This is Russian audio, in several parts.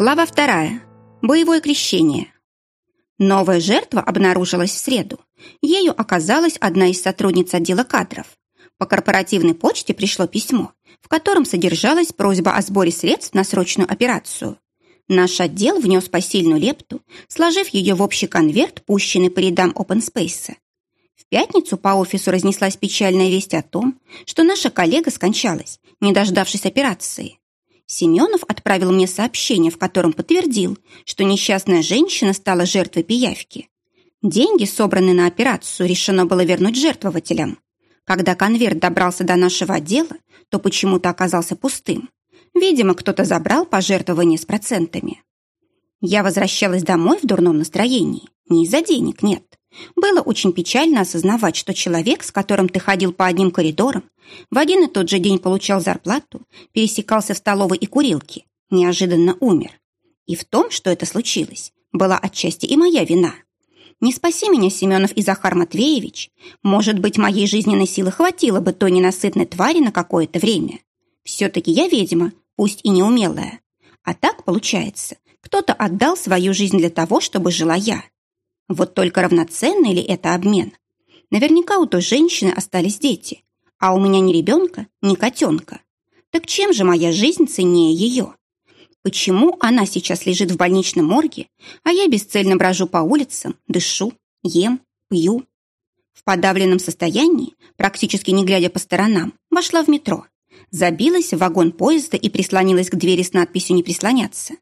Глава вторая. Боевое крещение. Новая жертва обнаружилась в среду. Ею оказалась одна из сотрудниц отдела кадров. По корпоративной почте пришло письмо, в котором содержалась просьба о сборе средств на срочную операцию. Наш отдел внес посильную лепту, сложив ее в общий конверт, пущенный по рядам Space. В пятницу по офису разнеслась печальная весть о том, что наша коллега скончалась, не дождавшись операции. Семенов отправил мне сообщение, в котором подтвердил, что несчастная женщина стала жертвой пиявки. Деньги, собранные на операцию, решено было вернуть жертвователям. Когда конверт добрался до нашего отдела, то почему-то оказался пустым. Видимо, кто-то забрал пожертвование с процентами. Я возвращалась домой в дурном настроении. Не из-за денег, нет. Было очень печально осознавать, что человек, с которым ты ходил по одним коридорам, в один и тот же день получал зарплату, пересекался в столовой и курилке, неожиданно умер. И в том, что это случилось, была отчасти и моя вина. Не спаси меня, Семенов и Захар Матвеевич, может быть, моей жизненной силы хватило бы той ненасытной твари на какое-то время. Все-таки я ведьма, пусть и неумелая. А так, получается, кто-то отдал свою жизнь для того, чтобы жила я. Вот только равноценный ли это обмен? Наверняка у той женщины остались дети, а у меня ни ребенка, ни котенка. Так чем же моя жизнь ценнее ее? Почему она сейчас лежит в больничном морге, а я бесцельно брожу по улицам, дышу, ем, пью? В подавленном состоянии, практически не глядя по сторонам, вошла в метро. Забилась в вагон поезда и прислонилась к двери с надписью «Не прислоняться».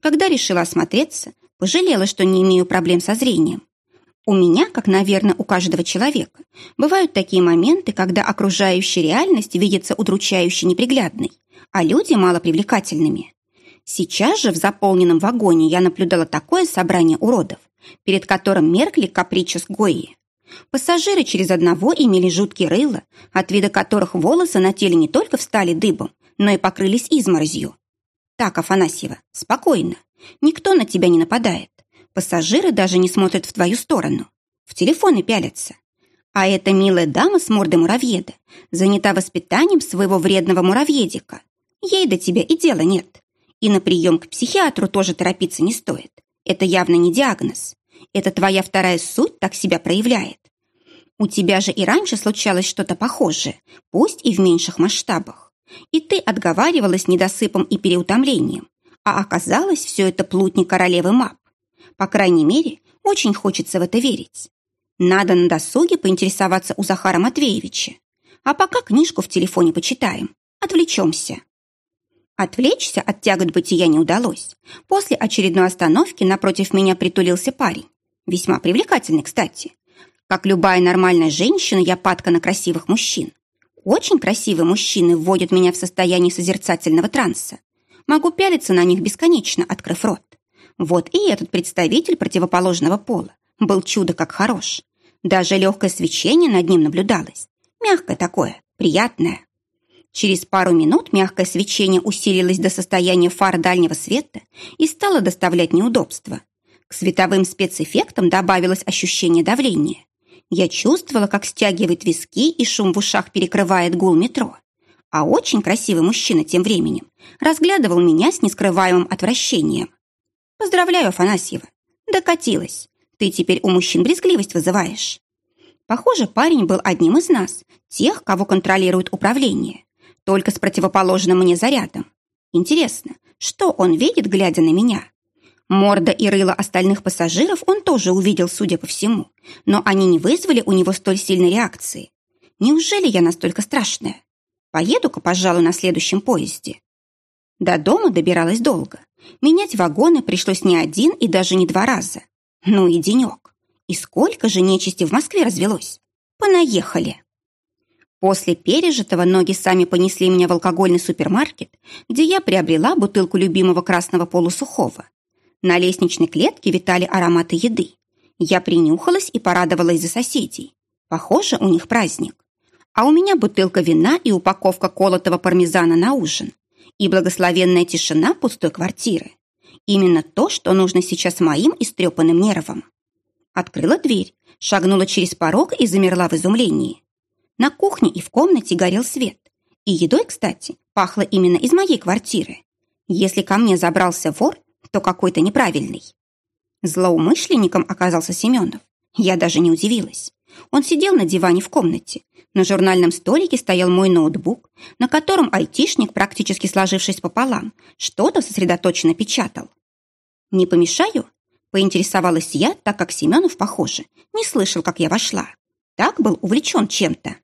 Когда решила осмотреться, пожалела, что не имею проблем со зрением. У меня, как, наверное, у каждого человека, бывают такие моменты, когда окружающая реальность видится удручающе неприглядной, а люди малопривлекательными. Сейчас же в заполненном вагоне я наблюдала такое собрание уродов, перед которым меркли капричес Гои. Пассажиры через одного имели жуткие рыла, от вида которых волосы на теле не только встали дыбом, но и покрылись изморозью. Так, Афанасьева, спокойно. Никто на тебя не нападает. Пассажиры даже не смотрят в твою сторону. В телефоны пялятся. А эта милая дама с мордой муравьеда занята воспитанием своего вредного муравьедика. Ей до тебя и дела нет. И на прием к психиатру тоже торопиться не стоит. Это явно не диагноз. Это твоя вторая суть так себя проявляет. У тебя же и раньше случалось что-то похожее, пусть и в меньших масштабах. И ты отговаривалась недосыпом и переутомлением. А оказалось, все это плутни королевы Мап. По крайней мере, очень хочется в это верить. Надо на досуге поинтересоваться у Захара Матвеевича. А пока книжку в телефоне почитаем. Отвлечемся. Отвлечься от тягот бытия не удалось. После очередной остановки напротив меня притулился парень. Весьма привлекательный, кстати. Как любая нормальная женщина, я падка на красивых мужчин. Очень красивые мужчины вводят меня в состояние созерцательного транса. Могу пялиться на них бесконечно, открыв рот. Вот и этот представитель противоположного пола был чудо как хорош. Даже легкое свечение над ним наблюдалось. Мягкое такое, приятное. Через пару минут мягкое свечение усилилось до состояния фар дальнего света и стало доставлять неудобства. К световым спецэффектам добавилось ощущение давления. Я чувствовала, как стягивает виски и шум в ушах перекрывает гул метро. А очень красивый мужчина тем временем разглядывал меня с нескрываемым отвращением. Поздравляю, Афанасьева. Докатилась. Ты теперь у мужчин брезгливость вызываешь. Похоже, парень был одним из нас, тех, кого контролирует управление. Только с противоположным мне зарядом. Интересно, что он видит, глядя на меня? Морда и рыло остальных пассажиров он тоже увидел, судя по всему, но они не вызвали у него столь сильной реакции. Неужели я настолько страшная? Поеду-ка, пожалуй, на следующем поезде. До дома добиралась долго. Менять вагоны пришлось не один и даже не два раза. Ну и денек. И сколько же нечисти в Москве развелось? Понаехали. После пережитого ноги сами понесли меня в алкогольный супермаркет, где я приобрела бутылку любимого красного полусухого. На лестничной клетке витали ароматы еды. Я принюхалась и порадовалась за соседей. Похоже, у них праздник. А у меня бутылка вина и упаковка колотого пармезана на ужин и благословенная тишина пустой квартиры. Именно то, что нужно сейчас моим истрепанным нервам. Открыла дверь, шагнула через порог и замерла в изумлении. На кухне и в комнате горел свет. И едой, кстати, пахло именно из моей квартиры. Если ко мне забрался вор, то какой-то неправильный. Злоумышленником оказался Семенов. Я даже не удивилась. Он сидел на диване в комнате. На журнальном столике стоял мой ноутбук, на котором айтишник, практически сложившись пополам, что-то сосредоточенно печатал. «Не помешаю?» – поинтересовалась я, так как Семенов, похоже, не слышал, как я вошла. Так был увлечен чем-то.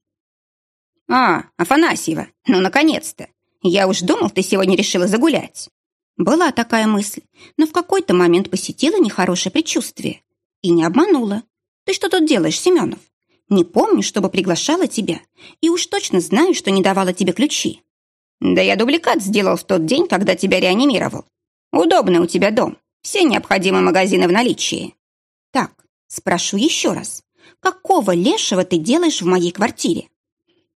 «А, Афанасьева, ну, наконец-то! Я уж думал, ты сегодня решила загулять». Была такая мысль, но в какой-то момент посетила нехорошее предчувствие. И не обманула. Ты что тут делаешь, Семенов? Не помню, чтобы приглашала тебя, и уж точно знаю, что не давала тебе ключи. Да я дубликат сделал в тот день, когда тебя реанимировал. Удобный у тебя дом, все необходимые магазины в наличии. Так, спрошу еще раз. Какого лешего ты делаешь в моей квартире?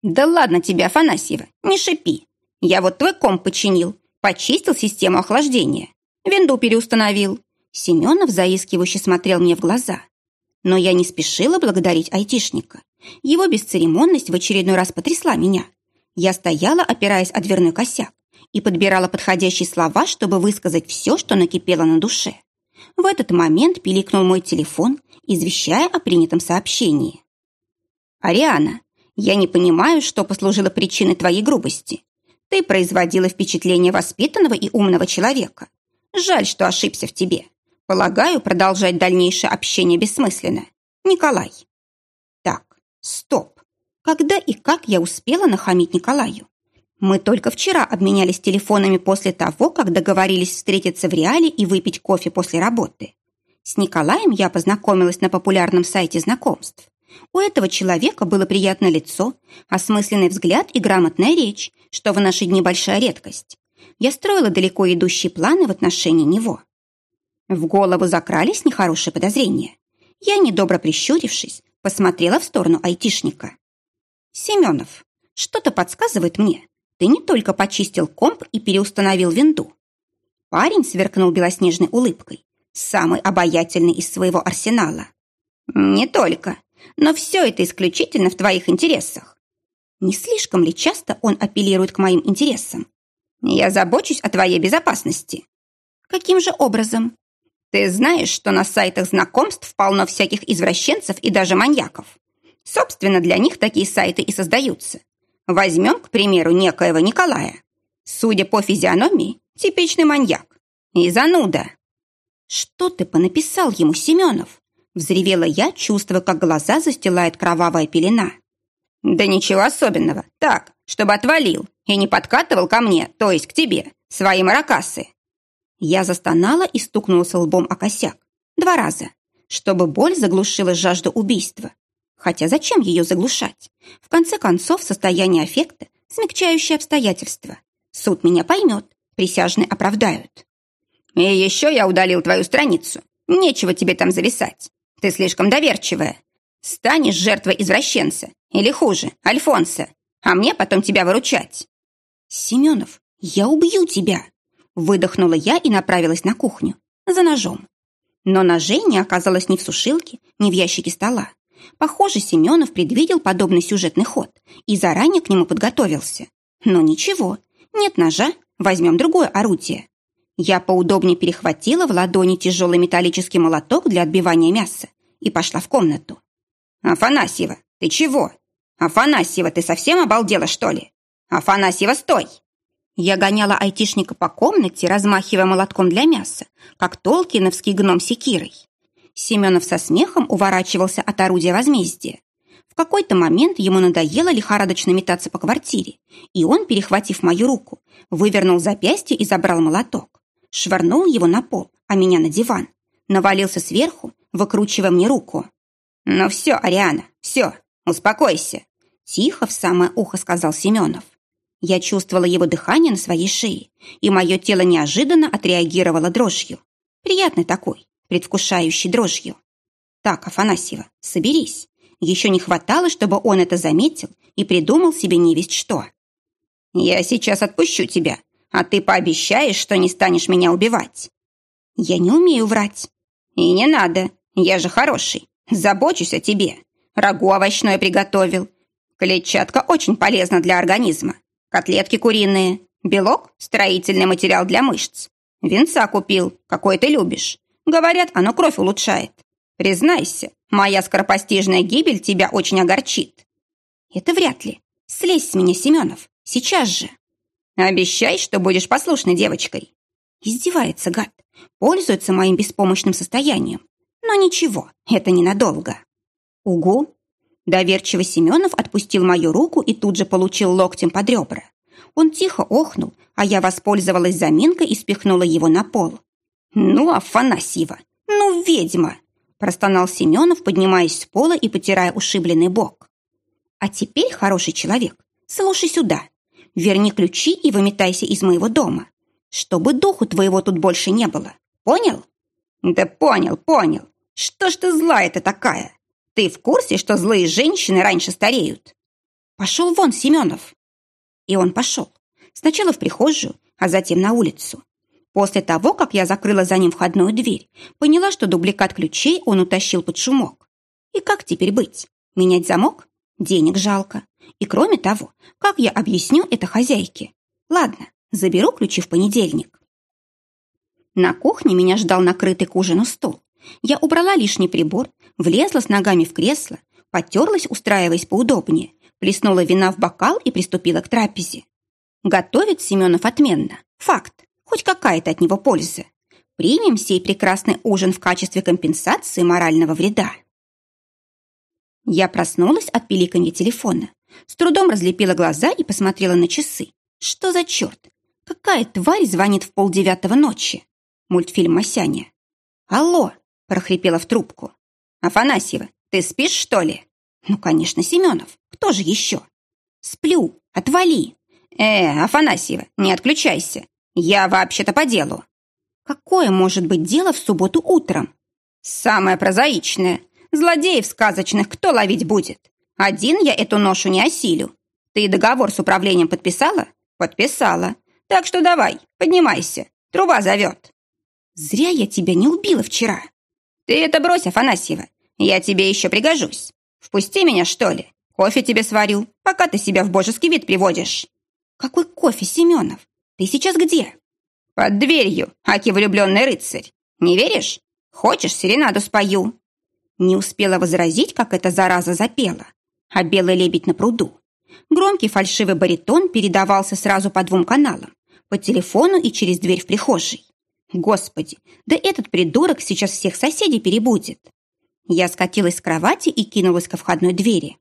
Да ладно тебе, Афанасьева, не шипи. Я вот твой комп починил, почистил систему охлаждения, винду переустановил. Семенов заискивающе смотрел мне в глаза. Но я не спешила благодарить айтишника. Его бесцеремонность в очередной раз потрясла меня. Я стояла, опираясь о дверной косяк, и подбирала подходящие слова, чтобы высказать все, что накипело на душе. В этот момент пиликнул мой телефон, извещая о принятом сообщении. «Ариана, я не понимаю, что послужило причиной твоей грубости. Ты производила впечатление воспитанного и умного человека. Жаль, что ошибся в тебе. Полагаю, продолжать дальнейшее общение бессмысленно. Николай. Так, стоп. Когда и как я успела нахамить Николаю? Мы только вчера обменялись телефонами после того, как договорились встретиться в реале и выпить кофе после работы. С Николаем я познакомилась на популярном сайте знакомств. У этого человека было приятное лицо, осмысленный взгляд и грамотная речь, что в наши дни большая редкость. Я строила далеко идущие планы в отношении него. В голову закрались нехорошие подозрения. Я, недобро прищурившись, посмотрела в сторону айтишника. «Семенов, что-то подсказывает мне. Ты не только почистил комп и переустановил винду». Парень сверкнул белоснежной улыбкой, самый обаятельный из своего арсенала. «Не только. Но все это исключительно в твоих интересах. Не слишком ли часто он апеллирует к моим интересам? Я забочусь о твоей безопасности. Каким же образом? Ты знаешь, что на сайтах знакомств полно всяких извращенцев и даже маньяков. Собственно, для них такие сайты и создаются. Возьмем, к примеру, некоего Николая. Судя по физиономии, типичный маньяк. И зануда. Что ты понаписал ему, Семенов? Взревела я, чувствуя, как глаза застилает кровавая пелена. «Да ничего особенного. Так, чтобы отвалил и не подкатывал ко мне, то есть к тебе, свои маракасы». Я застонала и стукнулась лбом о косяк. Два раза. Чтобы боль заглушила жажду убийства. Хотя зачем ее заглушать? В конце концов, состояние аффекта – смягчающее обстоятельства. Суд меня поймет, присяжные оправдают. И еще я удалил твою страницу. Нечего тебе там зависать. Ты слишком доверчивая. Станешь жертвой извращенца. Или хуже, Альфонса. А мне потом тебя выручать. Семенов, я убью тебя. Выдохнула я и направилась на кухню. За ножом. Но ножей не оказалось ни в сушилке, ни в ящике стола. Похоже, Семенов предвидел подобный сюжетный ход и заранее к нему подготовился. Но ничего, нет ножа, возьмем другое орудие. Я поудобнее перехватила в ладони тяжелый металлический молоток для отбивания мяса и пошла в комнату. «Афанасьева, ты чего? Афанасьева, ты совсем обалдела, что ли? Афанасьева, стой!» Я гоняла айтишника по комнате, размахивая молотком для мяса, как толкиновский гном секирой. Семенов со смехом уворачивался от орудия возмездия. В какой-то момент ему надоело лихорадочно метаться по квартире, и он, перехватив мою руку, вывернул запястье и забрал молоток швырнул его на пол, а меня на диван. Навалился сверху, выкручивая мне руку. «Ну все, Ариана, все, успокойся!» Тихо в самое ухо сказал Семенов. Я чувствовала его дыхание на своей шее, и мое тело неожиданно отреагировало дрожью. Приятной такой, предвкушающей дрожью. Так, Афанасьева, соберись. Еще не хватало, чтобы он это заметил и придумал себе невесть что. «Я сейчас отпущу тебя, а ты пообещаешь, что не станешь меня убивать?» «Я не умею врать». «И не надо, я же хороший, забочусь о тебе. Рагу овощное приготовил. Клетчатка очень полезна для организма. Котлетки куриные, белок – строительный материал для мышц. Венца купил, какой ты любишь. Говорят, оно кровь улучшает. Признайся, моя скоропостижная гибель тебя очень огорчит. Это вряд ли. Слезь с меня, Семенов, сейчас же. Обещай, что будешь послушной девочкой. Издевается гад, пользуется моим беспомощным состоянием. Но ничего, это ненадолго. Угу. Доверчиво Семенов отпустил мою руку и тут же получил локтем под ребра. Он тихо охнул, а я воспользовалась заминкой и спихнула его на пол. «Ну, Афанасьева, ну, ведьма!» простонал Семенов, поднимаясь с пола и потирая ушибленный бок. «А теперь, хороший человек, слушай сюда. Верни ключи и выметайся из моего дома, чтобы духу твоего тут больше не было. Понял?» «Да понял, понял. Что ж ты злая-то такая? Ты в курсе, что злые женщины раньше стареют?» «Пошел вон, Семенов!» И он пошел. Сначала в прихожую, а затем на улицу. После того, как я закрыла за ним входную дверь, поняла, что дубликат ключей он утащил под шумок. И как теперь быть? Менять замок? Денег жалко. И кроме того, как я объясню это хозяйке? Ладно, заберу ключи в понедельник. На кухне меня ждал накрытый к ужину стол. Я убрала лишний прибор, влезла с ногами в кресло, потерлась, устраиваясь поудобнее, плеснула вина в бокал и приступила к трапезе. Готовит Семенов отменно. Факт хоть какая-то от него польза. Примем сей прекрасный ужин в качестве компенсации морального вреда. Я проснулась от пиликанья телефона. С трудом разлепила глаза и посмотрела на часы. Что за черт? Какая тварь звонит в полдевятого ночи? Мультфильм «Масяня». «Алло!» – прохрипела в трубку. «Афанасьева, ты спишь, что ли?» «Ну, конечно, Семенов. Кто же еще?» «Сплю. Отвали!» «Э, Афанасьева, не отключайся. «Я вообще-то по делу». «Какое может быть дело в субботу утром?» «Самое прозаичное. Злодеев сказочных кто ловить будет? Один я эту ношу не осилю. Ты договор с управлением подписала?» «Подписала. Так что давай, поднимайся. Труба зовет». «Зря я тебя не убила вчера». «Ты это брось, Афанасьева. Я тебе еще пригожусь. Впусти меня, что ли? Кофе тебе сварю, пока ты себя в божеский вид приводишь». «Какой кофе, Семенов? Ты сейчас где?» «Под дверью, аки влюбленный рыцарь. Не веришь? Хочешь, серенаду спою?» Не успела возразить, как эта зараза запела. А белый лебедь на пруду. Громкий фальшивый баритон передавался сразу по двум каналам. По телефону и через дверь в прихожей. Господи, да этот придурок сейчас всех соседей перебудет. Я скатилась с кровати и кинулась ко входной двери.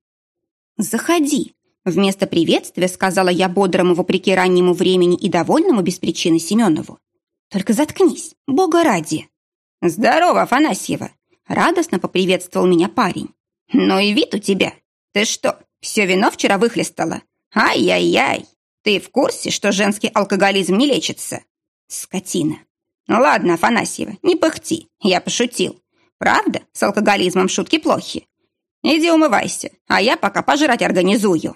«Заходи», Вместо приветствия сказала я бодрому, вопреки раннему времени и довольному без причины Семенову. «Только заткнись, бога ради!» «Здорово, Афанасьева!» Радостно поприветствовал меня парень. «Ну и вид у тебя! Ты что, все вино вчера выхлестала? Ай-яй-яй! Ты в курсе, что женский алкоголизм не лечится?» «Скотина!» «Ну ладно, Афанасьева, не пыхти, я пошутил. Правда, с алкоголизмом шутки плохи. Иди умывайся, а я пока пожрать организую».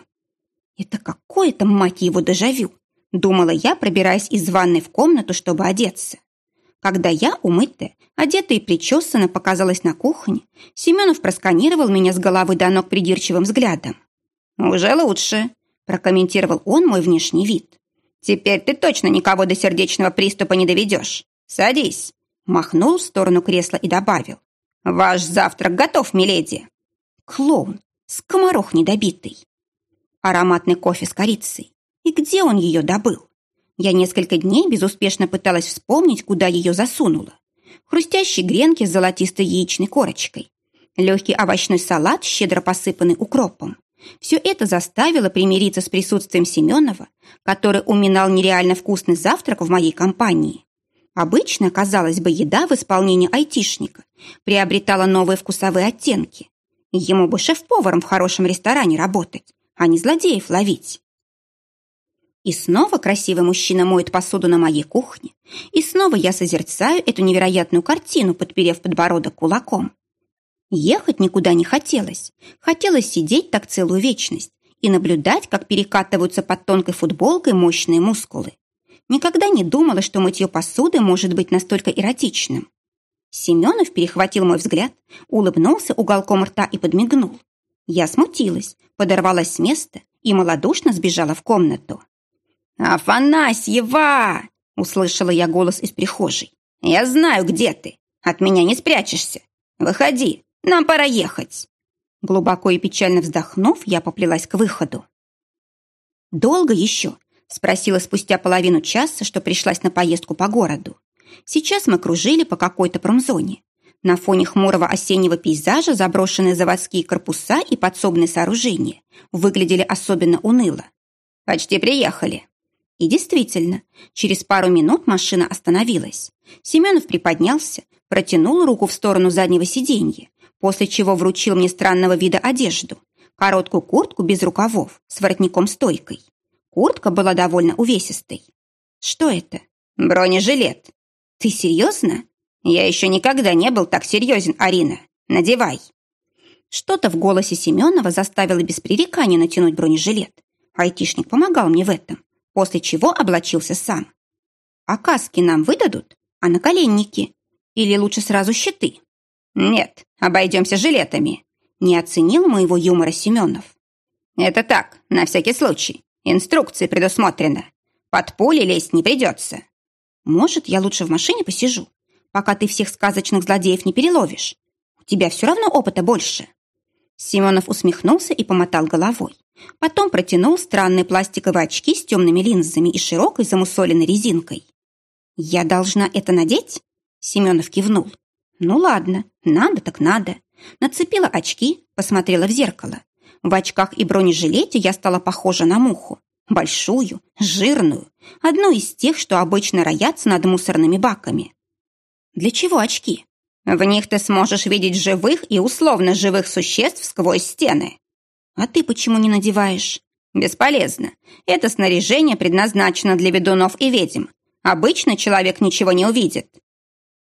Это какое-то, мать его, дежавю, думала я, пробираясь из ванной в комнату, чтобы одеться. Когда я, умытая, одетая и причесана, показалась на кухне, Семенов просканировал меня с головы до ног придирчивым взглядом. «Уже лучше», – прокомментировал он мой внешний вид. «Теперь ты точно никого до сердечного приступа не доведешь. Садись», – махнул в сторону кресла и добавил. «Ваш завтрак готов, миледи». Клоун, скоморох недобитый ароматный кофе с корицей. И где он ее добыл? Я несколько дней безуспешно пыталась вспомнить, куда ее засунула. Хрустящие гренки с золотистой яичной корочкой. Легкий овощной салат, щедро посыпанный укропом. Все это заставило примириться с присутствием Семенова, который уминал нереально вкусный завтрак в моей компании. Обычно, казалось бы, еда в исполнении айтишника приобретала новые вкусовые оттенки. Ему бы шеф-поваром в хорошем ресторане работать, а не злодеев ловить. И снова красивый мужчина моет посуду на моей кухне, и снова я созерцаю эту невероятную картину, подперев подбородок кулаком. Ехать никуда не хотелось. Хотелось сидеть так целую вечность и наблюдать, как перекатываются под тонкой футболкой мощные мускулы. Никогда не думала, что мытье посуды может быть настолько эротичным. Семенов перехватил мой взгляд, улыбнулся уголком рта и подмигнул. Я смутилась, подорвалась с места и малодушно сбежала в комнату. «Афанасьева!» Услышала я голос из прихожей. «Я знаю, где ты. От меня не спрячешься. Выходи, нам пора ехать». Глубоко и печально вздохнув, я поплелась к выходу. «Долго еще?» – спросила спустя половину часа, что пришлась на поездку по городу. Сейчас мы кружили по какой-то промзоне. На фоне хмурого осеннего пейзажа заброшенные заводские корпуса и подсобные сооружения выглядели особенно уныло. «Почти приехали». И действительно, через пару минут машина остановилась. Семенов приподнялся, протянул руку в сторону заднего сиденья, после чего вручил мне странного вида одежду, короткую куртку без рукавов с воротником-стойкой. Куртка была довольно увесистой. Что это? Бронежилет. Ты серьезно? Я еще никогда не был так серьезен, Арина. Надевай. Что-то в голосе Семенова заставило без пререкания натянуть бронежилет. Айтишник помогал мне в этом, после чего облачился сам. А каски нам выдадут? А наколенники? Или лучше сразу щиты? Нет, обойдемся жилетами. Не оценил моего юмора Семенов. Это так, на всякий случай. Инструкции предусмотрено. Под пули лезть не придется. Может, я лучше в машине посижу, пока ты всех сказочных злодеев не переловишь. У тебя все равно опыта больше. Семенов усмехнулся и помотал головой. Потом протянул странные пластиковые очки с темными линзами и широкой замусоленной резинкой. «Я должна это надеть?» Семенов кивнул. «Ну ладно, надо так надо». Нацепила очки, посмотрела в зеркало. В очках и бронежилете я стала похожа на муху. Большую, жирную. Одну из тех, что обычно роятся над мусорными баками. Для чего очки? В них ты сможешь видеть живых и условно живых существ сквозь стены. А ты почему не надеваешь? Бесполезно. Это снаряжение предназначено для ведунов и ведьм. Обычно человек ничего не увидит.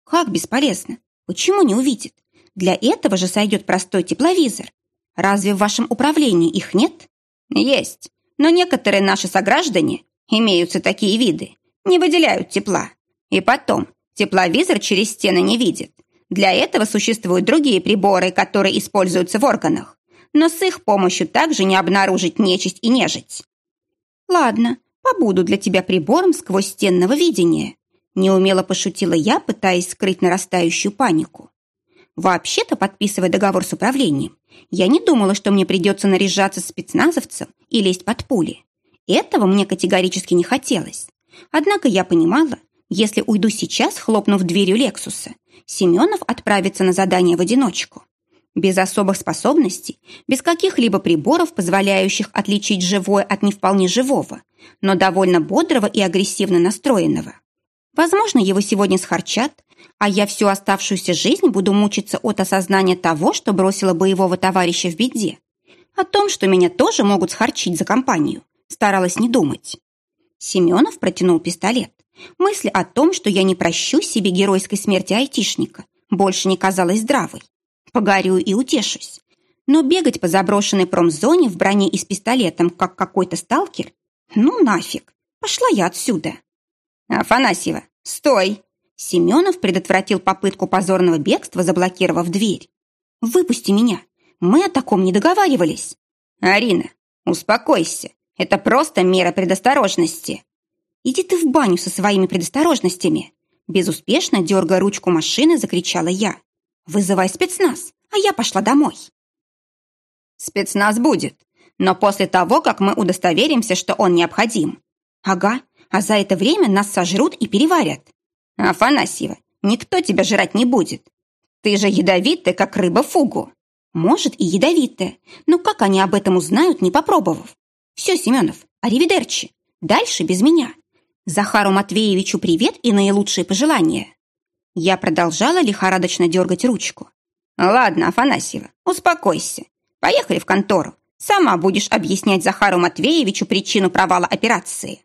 Как бесполезно? Почему не увидит? Для этого же сойдет простой тепловизор. Разве в вашем управлении их нет? Есть. Но некоторые наши сограждане, имеются такие виды, не выделяют тепла. И потом, тепловизор через стены не видит. Для этого существуют другие приборы, которые используются в органах. Но с их помощью также не обнаружить нечисть и нежить. Ладно, побуду для тебя прибором сквозь стенного видения. Неумело пошутила я, пытаясь скрыть нарастающую панику. Вообще-то, подписывая договор с управлением, я не думала, что мне придется наряжаться спецназовцем и лезть под пули. Этого мне категорически не хотелось. Однако я понимала, если уйду сейчас, хлопнув дверью Лексуса, Семенов отправится на задание в одиночку. Без особых способностей, без каких-либо приборов, позволяющих отличить живое от не вполне живого, но довольно бодрого и агрессивно настроенного. Возможно, его сегодня схарчат, а я всю оставшуюся жизнь буду мучиться от осознания того, что бросила боевого товарища в беде. О том, что меня тоже могут схарчить за компанию, старалась не думать. Семенов протянул пистолет. Мысль о том, что я не прощу себе геройской смерти айтишника, больше не казалась здравой. Погорю и утешусь. Но бегать по заброшенной промзоне в броне и с пистолетом, как какой-то сталкер, ну нафиг, пошла я отсюда. Афанасьева, стой! Семенов предотвратил попытку позорного бегства, заблокировав дверь. «Выпусти меня! Мы о таком не договаривались!» «Арина, успокойся! Это просто мера предосторожности!» «Иди ты в баню со своими предосторожностями!» Безуспешно, дергая ручку машины, закричала я. «Вызывай спецназ, а я пошла домой!» «Спецназ будет, но после того, как мы удостоверимся, что он необходим. Ага, а за это время нас сожрут и переварят. «Афанасьева, никто тебя жрать не будет. Ты же ядовитая, как рыба фугу». «Может, и ядовитая, но как они об этом узнают, не попробовав? Все, Семенов, аривидерчи. Дальше без меня. Захару Матвеевичу привет и наилучшие пожелания». Я продолжала лихорадочно дергать ручку. «Ладно, Афанасьева, успокойся. Поехали в контору. Сама будешь объяснять Захару Матвеевичу причину провала операции».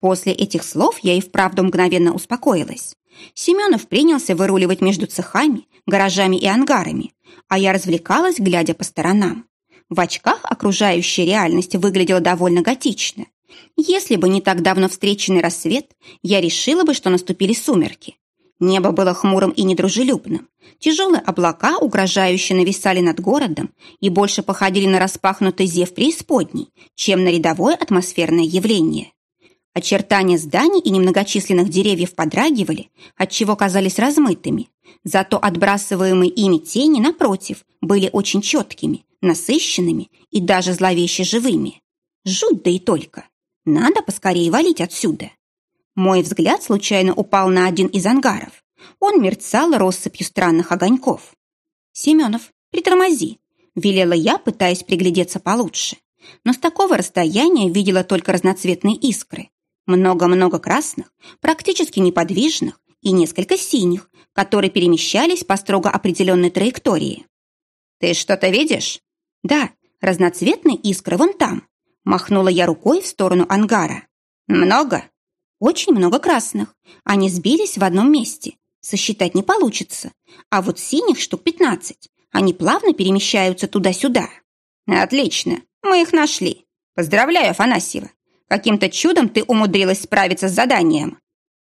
После этих слов я и вправду мгновенно успокоилась. Семенов принялся выруливать между цехами, гаражами и ангарами, а я развлекалась, глядя по сторонам. В очках окружающая реальность выглядела довольно готично. Если бы не так давно встреченный рассвет, я решила бы, что наступили сумерки. Небо было хмурым и недружелюбным. Тяжелые облака, угрожающе нависали над городом и больше походили на распахнутый зев преисподней, чем на рядовое атмосферное явление. Очертания зданий и немногочисленных деревьев подрагивали, отчего казались размытыми. Зато отбрасываемые ими тени, напротив, были очень четкими, насыщенными и даже зловеще живыми. Жуть да и только. Надо поскорее валить отсюда. Мой взгляд случайно упал на один из ангаров. Он мерцал россыпью странных огоньков. «Семенов, притормози», — велела я, пытаясь приглядеться получше. Но с такого расстояния видела только разноцветные искры. Много-много красных, практически неподвижных, и несколько синих, которые перемещались по строго определенной траектории. «Ты что-то видишь?» «Да, разноцветные искры вон там», — махнула я рукой в сторону ангара. «Много?» «Очень много красных. Они сбились в одном месте. Сосчитать не получится. А вот синих штук пятнадцать. Они плавно перемещаются туда-сюда». «Отлично. Мы их нашли. Поздравляю, Афанасьева. Каким-то чудом ты умудрилась справиться с заданием.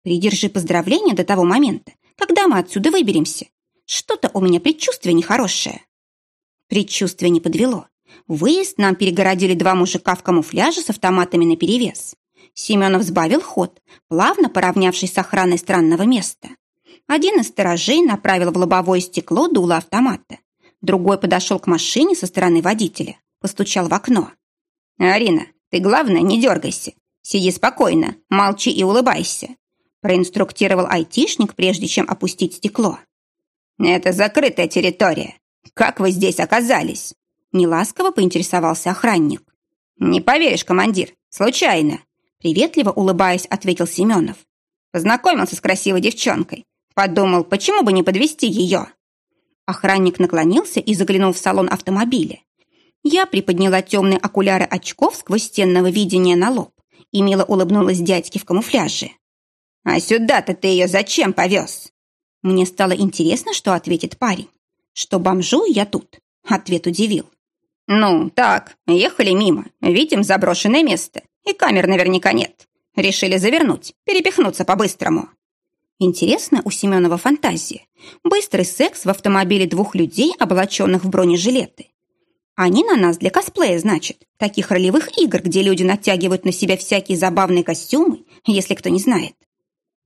Придержи поздравления до того момента, когда мы отсюда выберемся. Что-то у меня предчувствие нехорошее. Предчувствие не подвело. Выезд нам перегородили два мужика в камуфляже с автоматами наперевес. Семенов сбавил ход, плавно поравнявшись с охраной странного места. Один из сторожей направил в лобовое стекло дуло автомата. Другой подошел к машине со стороны водителя, постучал в окно. «Арина, ты, главное, не дергайся. Сиди спокойно, молчи и улыбайся», проинструктировал айтишник, прежде чем опустить стекло. «Это закрытая территория. Как вы здесь оказались?» Неласково поинтересовался охранник. «Не поверишь, командир, случайно», приветливо улыбаясь, ответил Семенов. Познакомился с красивой девчонкой. Подумал, почему бы не подвести ее? Охранник наклонился и заглянул в салон автомобиля. Я приподняла темные окуляры очков сквозь стенного видения на лоб и мило улыбнулась дядьке в камуфляже. «А сюда-то ты ее зачем повез?» Мне стало интересно, что ответит парень. Что бомжу я тут? Ответ удивил. «Ну, так, ехали мимо, видим заброшенное место, и камер наверняка нет. Решили завернуть, перепихнуться по-быстрому». Интересно у Семенова фантазия. Быстрый секс в автомобиле двух людей, облаченных в бронежилеты. Они на нас для косплея, значит, таких ролевых игр, где люди натягивают на себя всякие забавные костюмы, если кто не знает.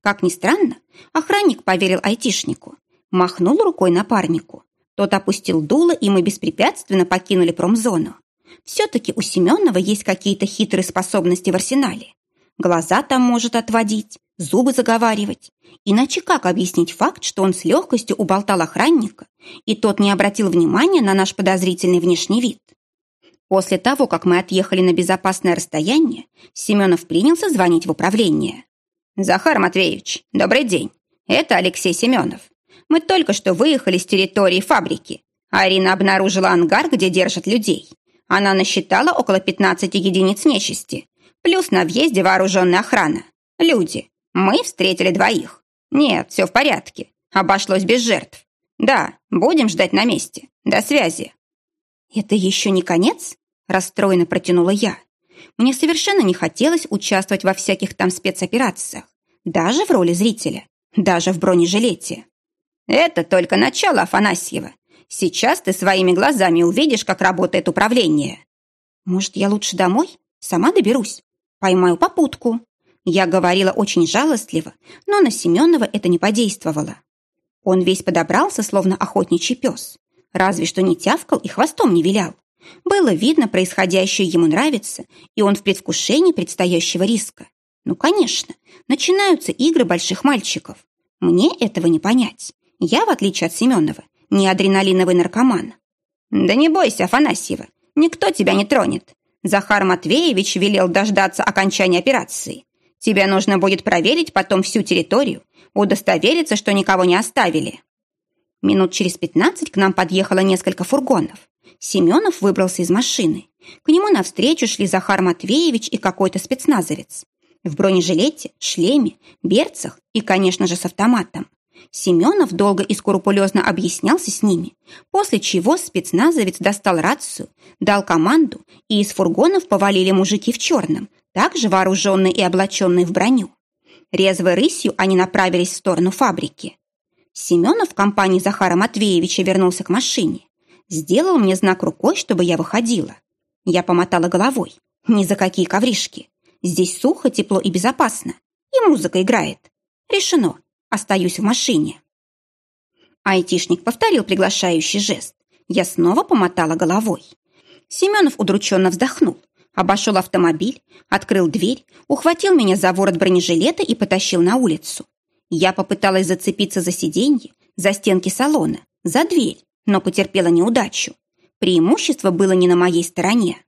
Как ни странно, охранник поверил айтишнику, махнул рукой напарнику. Тот опустил дуло, и мы беспрепятственно покинули промзону. Все-таки у Семенова есть какие-то хитрые способности в арсенале. Глаза там может отводить, зубы заговаривать. Иначе как объяснить факт, что он с легкостью уболтал охранника, и тот не обратил внимания на наш подозрительный внешний вид? После того, как мы отъехали на безопасное расстояние, Семенов принялся звонить в управление. «Захар Матвеевич, добрый день. Это Алексей Семенов. Мы только что выехали с территории фабрики. Арина обнаружила ангар, где держат людей. Она насчитала около 15 единиц нечисти. Плюс на въезде вооруженная охрана. Люди. Мы встретили двоих. Нет, все в порядке. Обошлось без жертв. Да, будем ждать на месте. До связи. Это еще не конец? Расстроенно протянула я. Мне совершенно не хотелось участвовать во всяких там спецоперациях. Даже в роли зрителя. Даже в бронежилете. Это только начало, Афанасьева. Сейчас ты своими глазами увидишь, как работает управление. Может, я лучше домой? Сама доберусь. Поймаю попутку. Я говорила очень жалостливо, но на Семенова это не подействовало. Он весь подобрался, словно охотничий пес. Разве что не тявкал и хвостом не вилял. Было видно, происходящее ему нравится, и он в предвкушении предстоящего риска. Ну, конечно, начинаются игры больших мальчиков. Мне этого не понять. Я, в отличие от Семенова, не адреналиновый наркоман. Да не бойся, Афанасьева, никто тебя не тронет. Захар Матвеевич велел дождаться окончания операции. Тебе нужно будет проверить потом всю территорию, удостовериться, что никого не оставили. Минут через пятнадцать к нам подъехало несколько фургонов. Семенов выбрался из машины. К нему навстречу шли Захар Матвеевич и какой-то спецназовец. В бронежилете, шлеме, берцах и, конечно же, с автоматом. Семенов долго и скрупулезно объяснялся с ними, после чего спецназовец достал рацию, дал команду, и из фургонов повалили мужики в черном, также вооруженные и облаченные в броню. Резвой рысью они направились в сторону фабрики. Семенов в компании Захара Матвеевича вернулся к машине. Сделал мне знак рукой, чтобы я выходила. Я помотала головой. Ни за какие ковришки. Здесь сухо, тепло и безопасно. И музыка играет. Решено. Остаюсь в машине. Айтишник повторил приглашающий жест. Я снова помотала головой. Семенов удрученно вздохнул, обошел автомобиль, открыл дверь, ухватил меня за ворот бронежилета и потащил на улицу. Я попыталась зацепиться за сиденье, за стенки салона, за дверь, но потерпела неудачу. Преимущество было не на моей стороне.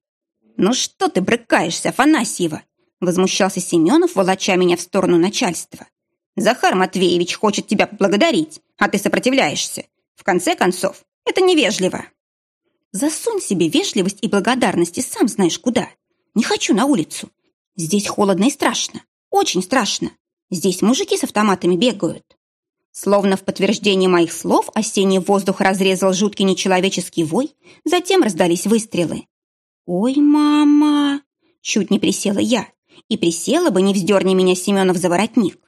«Ну что ты брыкаешься, Афанасьева?» возмущался Семенов, волоча меня в сторону начальства. «Захар Матвеевич хочет тебя поблагодарить, а ты сопротивляешься. В конце концов, это невежливо». «Засунь себе вежливость и благодарность и сам знаешь куда. Не хочу на улицу. Здесь холодно и страшно. Очень страшно. Здесь мужики с автоматами бегают». Словно в подтверждение моих слов осенний воздух разрезал жуткий нечеловеческий вой, затем раздались выстрелы. «Ой, мама!» Чуть не присела я. И присела бы, не вздерни меня Семенов за воротник.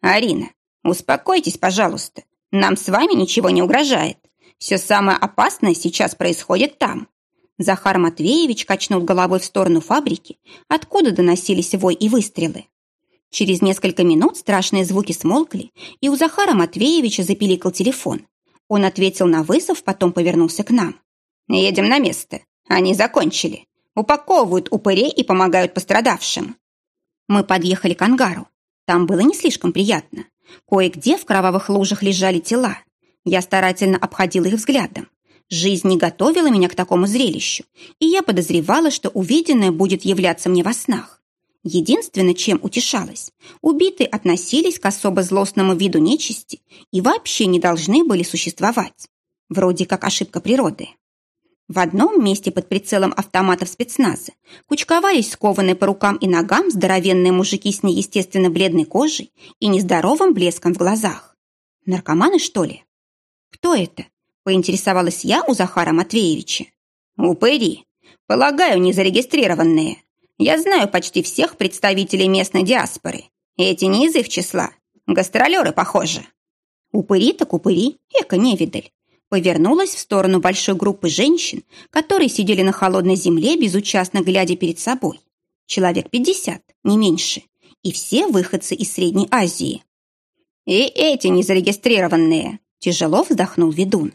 «Арина, успокойтесь, пожалуйста. Нам с вами ничего не угрожает. Все самое опасное сейчас происходит там». Захар Матвеевич качнул головой в сторону фабрики, откуда доносились вой и выстрелы. Через несколько минут страшные звуки смолкли, и у Захара Матвеевича запиликал телефон. Он ответил на вызов, потом повернулся к нам. «Едем на место. Они закончили. Упаковывают упырей и помогают пострадавшим». Мы подъехали к ангару. Там было не слишком приятно. Кое-где в кровавых лужах лежали тела. Я старательно обходила их взглядом. Жизнь не готовила меня к такому зрелищу, и я подозревала, что увиденное будет являться мне во снах. Единственное, чем утешалась, убитые относились к особо злостному виду нечисти и вообще не должны были существовать. Вроде как ошибка природы. В одном месте под прицелом автоматов спецназа кучковались скованные по рукам и ногам здоровенные мужики с неестественно бледной кожей и нездоровым блеском в глазах. Наркоманы, что ли? Кто это? Поинтересовалась я у Захара Матвеевича. Упыри. Полагаю, незарегистрированные. Я знаю почти всех представителей местной диаспоры. Эти не из их числа. Гастролеры, похоже. Упыри так упыри, эко-невидаль. Повернулась в сторону большой группы женщин, которые сидели на холодной земле, безучастно глядя перед собой. Человек пятьдесят, не меньше. И все выходцы из Средней Азии. И эти незарегистрированные, тяжело вздохнул ведун.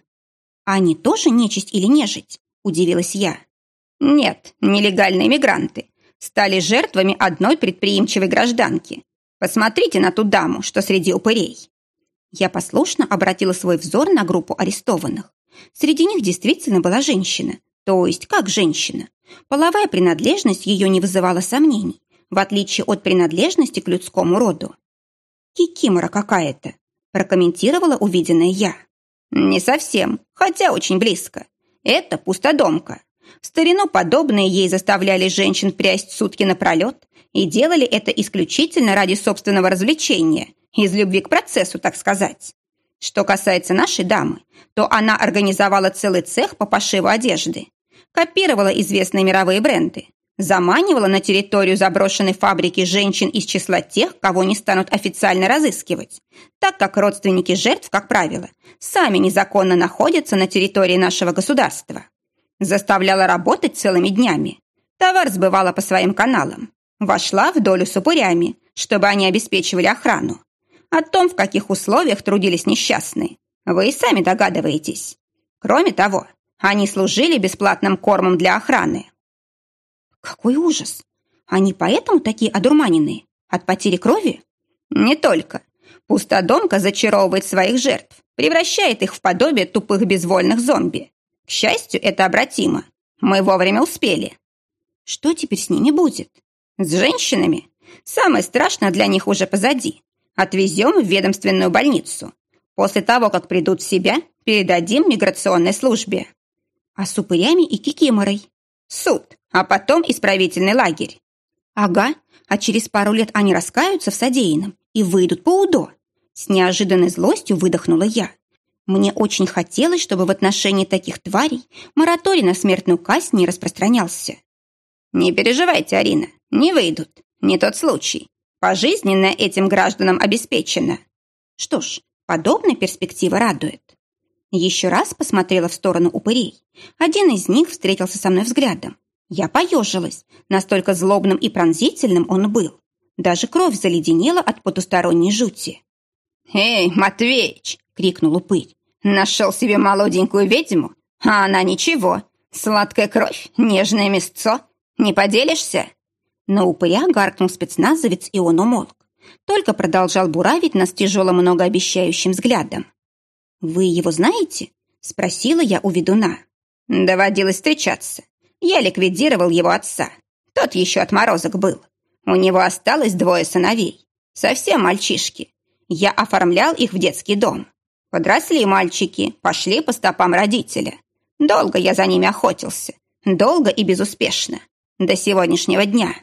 Они тоже нечисть или нежить? Удивилась я. Нет, нелегальные мигранты стали жертвами одной предприимчивой гражданки. Посмотрите на ту даму, что среди упырей. Я послушно обратила свой взор на группу арестованных. Среди них действительно была женщина. То есть как женщина? Половая принадлежность ее не вызывала сомнений, в отличие от принадлежности к людскому роду. «Кикимора какая-то», прокомментировала увиденное я. «Не совсем, хотя очень близко. Это пустодомка. В старину подобные ей заставляли женщин прясть сутки напролет и делали это исключительно ради собственного развлечения, из любви к процессу, так сказать. Что касается нашей дамы, то она организовала целый цех по пошиву одежды, копировала известные мировые бренды, заманивала на территорию заброшенной фабрики женщин из числа тех, кого не станут официально разыскивать, так как родственники жертв, как правило, сами незаконно находятся на территории нашего государства. Заставляла работать целыми днями. Товар сбывала по своим каналам. Вошла в долю с упырями, чтобы они обеспечивали охрану. О том, в каких условиях трудились несчастные, вы и сами догадываетесь. Кроме того, они служили бесплатным кормом для охраны. Какой ужас! Они поэтому такие одурманенные? От потери крови? Не только. Пустодомка зачаровывает своих жертв, превращает их в подобие тупых безвольных зомби. К счастью, это обратимо. Мы вовремя успели. Что теперь с ними будет? С женщинами? Самое страшное для них уже позади. Отвезем в ведомственную больницу. После того, как придут в себя, передадим миграционной службе. А с упырями и кикиморой? Суд, а потом исправительный лагерь. Ага, а через пару лет они раскаются в содеянном и выйдут по УДО. С неожиданной злостью выдохнула я. Мне очень хотелось, чтобы в отношении таких тварей мораторий на смертную казнь не распространялся. Не переживайте, Арина, не выйдут. Не тот случай. Пожизненно этим гражданам обеспечено. Что ж, подобная перспектива радует. Еще раз посмотрела в сторону упырей. Один из них встретился со мной взглядом. Я поежилась, настолько злобным и пронзительным он был. Даже кровь заледенела от потусторонней жути. «Эй, Матвеич!» — крикнул упырь. «Нашел себе молоденькую ведьму, а она ничего. Сладкая кровь, нежное мясцо. Не поделишься?» На упыря гаркнул спецназовец, и он умолк. Только продолжал буравить нас тяжелым многообещающим взглядом. «Вы его знаете?» — спросила я у ведуна. «Доводилось встречаться. Я ликвидировал его отца. Тот еще отморозок был. У него осталось двое сыновей. Совсем мальчишки. Я оформлял их в детский дом. Подросли мальчики, пошли по стопам родителя. Долго я за ними охотился. Долго и безуспешно. До сегодняшнего дня.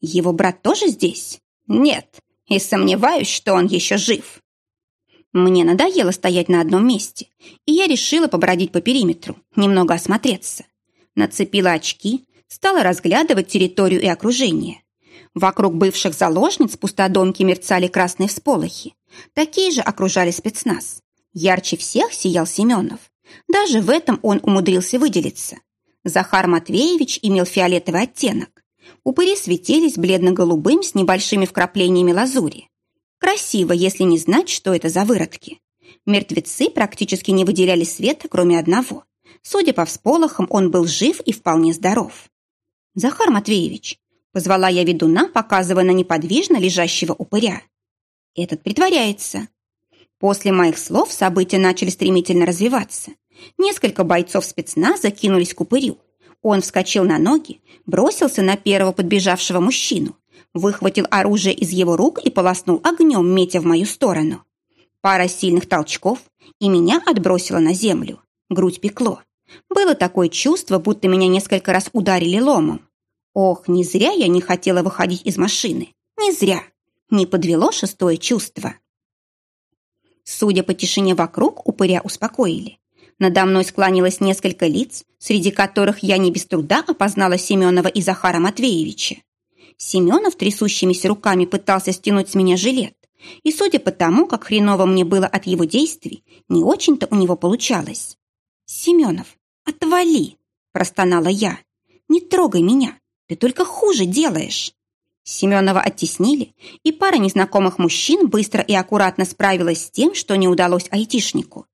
Его брат тоже здесь? Нет. И сомневаюсь, что он еще жив. Мне надоело стоять на одном месте, и я решила побродить по периметру, немного осмотреться. Нацепила очки, стала разглядывать территорию и окружение. Вокруг бывших заложниц пустодомки мерцали красные всполохи. Такие же окружали спецназ. Ярче всех сиял Семенов. Даже в этом он умудрился выделиться. Захар Матвеевич имел фиолетовый оттенок. Упыри светились бледно-голубым с небольшими вкраплениями лазури. Красиво, если не знать, что это за выродки. Мертвецы практически не выделяли света, кроме одного. Судя по всполохам, он был жив и вполне здоров. «Захар Матвеевич», — позвала я ведуна, показывая на неподвижно лежащего упыря. «Этот притворяется». После моих слов события начали стремительно развиваться. Несколько бойцов спецназа кинулись к упырю. Он вскочил на ноги, бросился на первого подбежавшего мужчину выхватил оружие из его рук и полоснул огнем, метя в мою сторону. Пара сильных толчков, и меня отбросило на землю. Грудь пекло. Было такое чувство, будто меня несколько раз ударили ломом. Ох, не зря я не хотела выходить из машины. Не зря. Не подвело шестое чувство. Судя по тишине вокруг, упыря успокоили. Надо мной склонилось несколько лиц, среди которых я не без труда опознала Семенова и Захара Матвеевича. Семенов трясущимися руками пытался стянуть с меня жилет, и, судя по тому, как хреново мне было от его действий, не очень-то у него получалось. «Семенов, отвали!» – простонала я. «Не трогай меня, ты только хуже делаешь!» Семенова оттеснили, и пара незнакомых мужчин быстро и аккуратно справилась с тем, что не удалось айтишнику.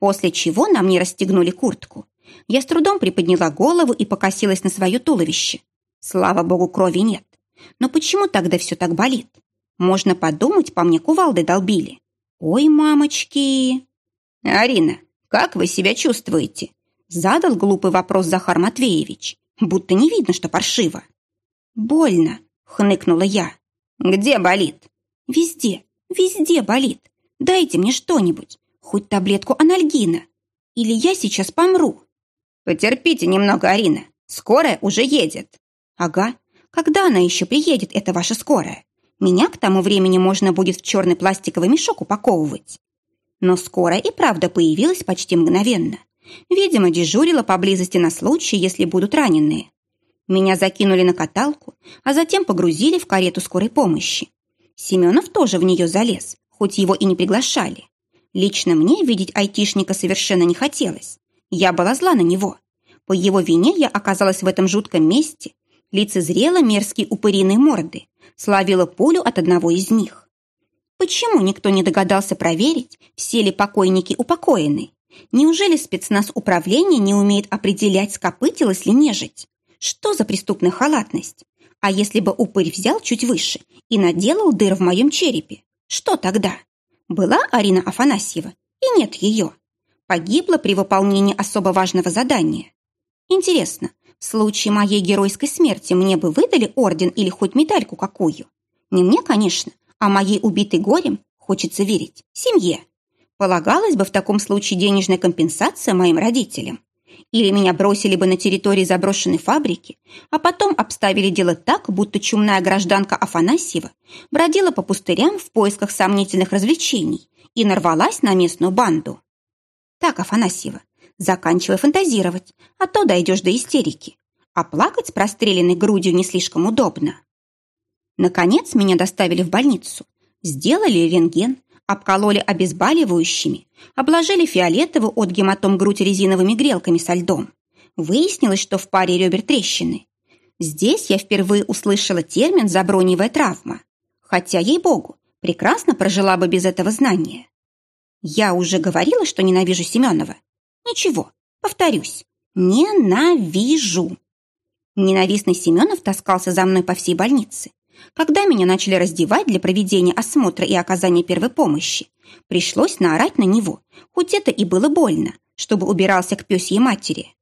После чего на мне расстегнули куртку. Я с трудом приподняла голову и покосилась на свое туловище. Слава богу, крови нет. Но почему тогда все так болит? Можно подумать, по мне кувалдой долбили. Ой, мамочки! Арина, как вы себя чувствуете? Задал глупый вопрос Захар Матвеевич, будто не видно, что паршиво. Больно, хныкнула я. Где болит? Везде, везде болит. Дайте мне что-нибудь, хоть таблетку анальгина. Или я сейчас помру. Потерпите немного, Арина. Скорая уже едет. Ага, когда она еще приедет, эта ваша скорая? Меня к тому времени можно будет в черный пластиковый мешок упаковывать. Но скорая и правда появилась почти мгновенно. Видимо, дежурила поблизости на случай, если будут раненые. Меня закинули на каталку, а затем погрузили в карету скорой помощи. Семенов тоже в нее залез, хоть его и не приглашали. Лично мне видеть айтишника совершенно не хотелось. Я была зла на него. По его вине я оказалась в этом жутком месте, лицезрела мерзкие упыриные морды, словила пулю от одного из них. Почему никто не догадался проверить, все ли покойники упокоены? Неужели спецназ управления не умеет определять, скопытилась ли нежить? Что за преступная халатность? А если бы упырь взял чуть выше и наделал дыр в моем черепе? Что тогда? Была Арина Афанасьева и нет ее. Погибла при выполнении особо важного задания. Интересно, в случае моей геройской смерти мне бы выдали орден или хоть медальку какую. Не мне, конечно, а моей убитой горем, хочется верить, семье. Полагалась бы в таком случае денежная компенсация моим родителям. Или меня бросили бы на территории заброшенной фабрики, а потом обставили дело так, будто чумная гражданка Афанасьева бродила по пустырям в поисках сомнительных развлечений и нарвалась на местную банду. Так, Афанасьева, Заканчивай фантазировать, а то дойдешь до истерики. А плакать с простреленной грудью не слишком удобно. Наконец меня доставили в больницу. Сделали рентген, обкололи обезболивающими, обложили фиолетовую от гематом грудь резиновыми грелками со льдом. Выяснилось, что в паре ребер трещины. Здесь я впервые услышала термин «заброневая травма». Хотя, ей-богу, прекрасно прожила бы без этого знания. Я уже говорила, что ненавижу Семенова. Ничего, повторюсь, ненавижу. Ненавистный Семенов таскался за мной по всей больнице. Когда меня начали раздевать для проведения осмотра и оказания первой помощи, пришлось наорать на него, хоть это и было больно, чтобы убирался к пёсьей матери.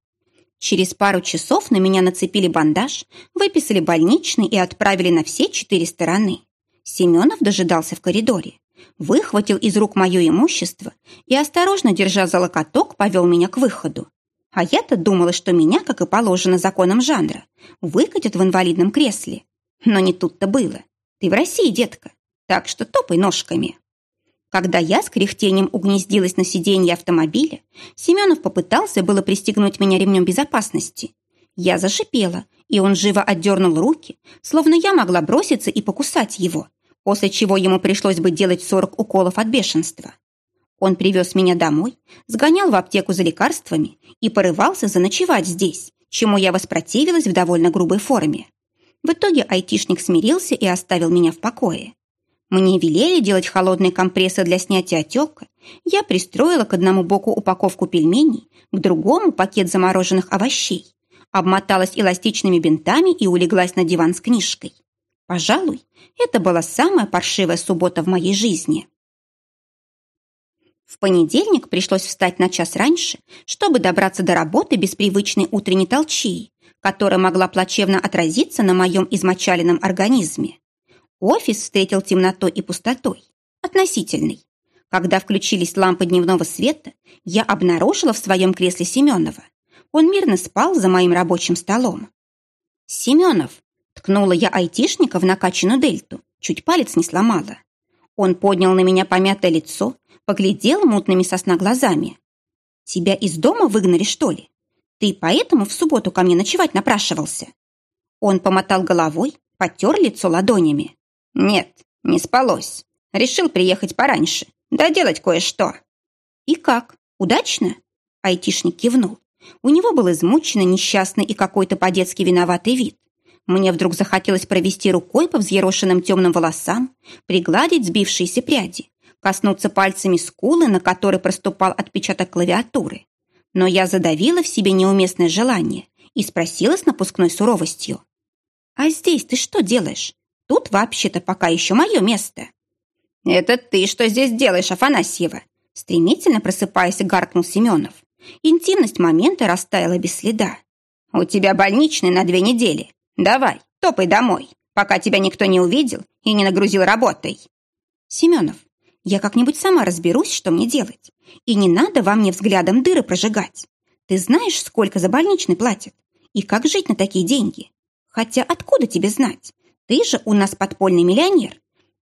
Через пару часов на меня нацепили бандаж, выписали больничный и отправили на все четыре стороны. Семенов дожидался в коридоре, выхватил из рук мое имущество и, осторожно держа за локоток, повел меня к выходу. А я-то думала, что меня, как и положено законам жанра, выкатят в инвалидном кресле. Но не тут-то было. Ты в России, детка, так что топай ножками. Когда я с кряхтением угнездилась на сиденье автомобиля, Семенов попытался было пристегнуть меня ремнем безопасности. Я зашипела, и он живо отдернул руки, словно я могла броситься и покусать его, после чего ему пришлось бы делать 40 уколов от бешенства. Он привез меня домой, сгонял в аптеку за лекарствами и порывался заночевать здесь, чему я воспротивилась в довольно грубой форме. В итоге айтишник смирился и оставил меня в покое. Мне велели делать холодные компрессы для снятия отека. Я пристроила к одному боку упаковку пельменей, к другому пакет замороженных овощей, обмоталась эластичными бинтами и улеглась на диван с книжкой. Пожалуй, это была самая паршивая суббота в моей жизни. В понедельник пришлось встать на час раньше, чтобы добраться до работы без привычной утренней толчии, которая могла плачевно отразиться на моем измочаленном организме. Офис встретил темнотой и пустотой. Относительной. Когда включились лампы дневного света, я обнаружила в своем кресле Семенова. Он мирно спал за моим рабочим столом. «Семенов!» – ткнула я айтишника в накачанную дельту, чуть палец не сломала. Он поднял на меня помятое лицо, поглядел мутными сосна глазами. «Тебя из дома выгнали, что ли? Ты поэтому в субботу ко мне ночевать напрашивался?» Он помотал головой, потер лицо ладонями. «Нет, не спалось. Решил приехать пораньше, доделать кое-что». «И как? Удачно?» Айтишник кивнул. У него был измученный, несчастный и какой-то по-детски виноватый вид. Мне вдруг захотелось провести рукой по взъерошенным темным волосам, пригладить сбившиеся пряди, коснуться пальцами скулы, на которой проступал отпечаток клавиатуры. Но я задавила в себе неуместное желание и спросила с напускной суровостью. «А здесь ты что делаешь? Тут вообще-то пока еще мое место». «Это ты что здесь делаешь, Афанасьева?» Стремительно просыпаясь, гаркнул Семенов. Интимность момента растаяла без следа. «У тебя больничный на две недели. Давай, топай домой, пока тебя никто не увидел и не нагрузил работой». «Семенов, я как-нибудь сама разберусь, что мне делать. И не надо во мне взглядом дыры прожигать. Ты знаешь, сколько за больничный платят? И как жить на такие деньги? Хотя откуда тебе знать? Ты же у нас подпольный миллионер.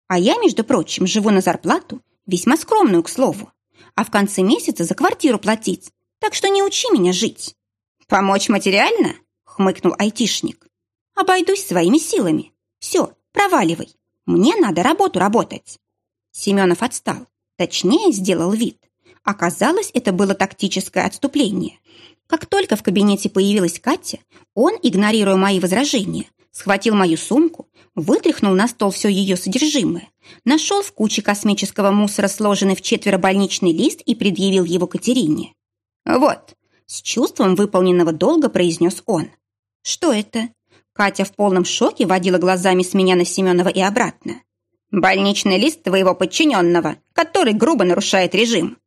А я, между прочим, живу на зарплату, весьма скромную, к слову. А в конце месяца за квартиру платить. Так что не учи меня жить. Помочь материально? Хмыкнул айтишник. Обойдусь своими силами. Все, проваливай. Мне надо работу работать. Семенов отстал, точнее сделал вид. Оказалось, это было тактическое отступление. Как только в кабинете появилась Катя, он, игнорируя мои возражения, схватил мою сумку, вытряхнул на стол все ее содержимое, нашел в куче космического мусора сложенный в четверо больничный лист и предъявил его Катерине. «Вот», — с чувством выполненного долга произнес он. «Что это?» Катя в полном шоке водила глазами с меня на Семенова и обратно. Больничный лист твоего подчиненного, который грубо нарушает режим.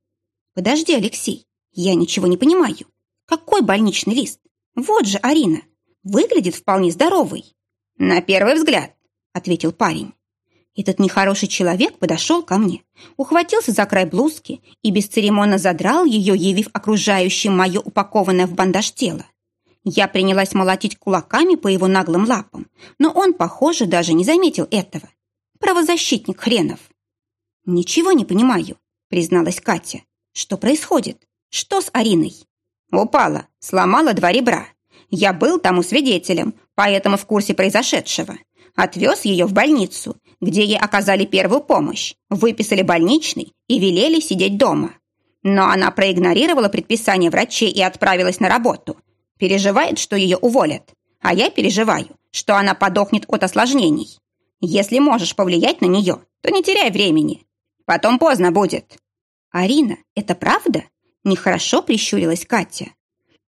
Подожди, Алексей, я ничего не понимаю. Какой больничный лист? Вот же Арина. Выглядит вполне здоровой. На первый взгляд, ответил парень. Этот нехороший человек подошел ко мне, ухватился за край блузки и бесцеремонно задрал ее, явив окружающим мое упакованное в бандаж тело. Я принялась молотить кулаками по его наглым лапам, но он, похоже, даже не заметил этого. Правозащитник хренов. Ничего не понимаю, призналась Катя. Что происходит? Что с Ариной? Упала, сломала два ребра. Я был тому свидетелем, поэтому в курсе произошедшего. Отвез ее в больницу, где ей оказали первую помощь, выписали больничный и велели сидеть дома. Но она проигнорировала предписание врачей и отправилась на работу. Переживает, что ее уволят. А я переживаю, что она подохнет от осложнений. Если можешь повлиять на нее, то не теряй времени. Потом поздно будет». «Арина, это правда?» Нехорошо прищурилась Катя.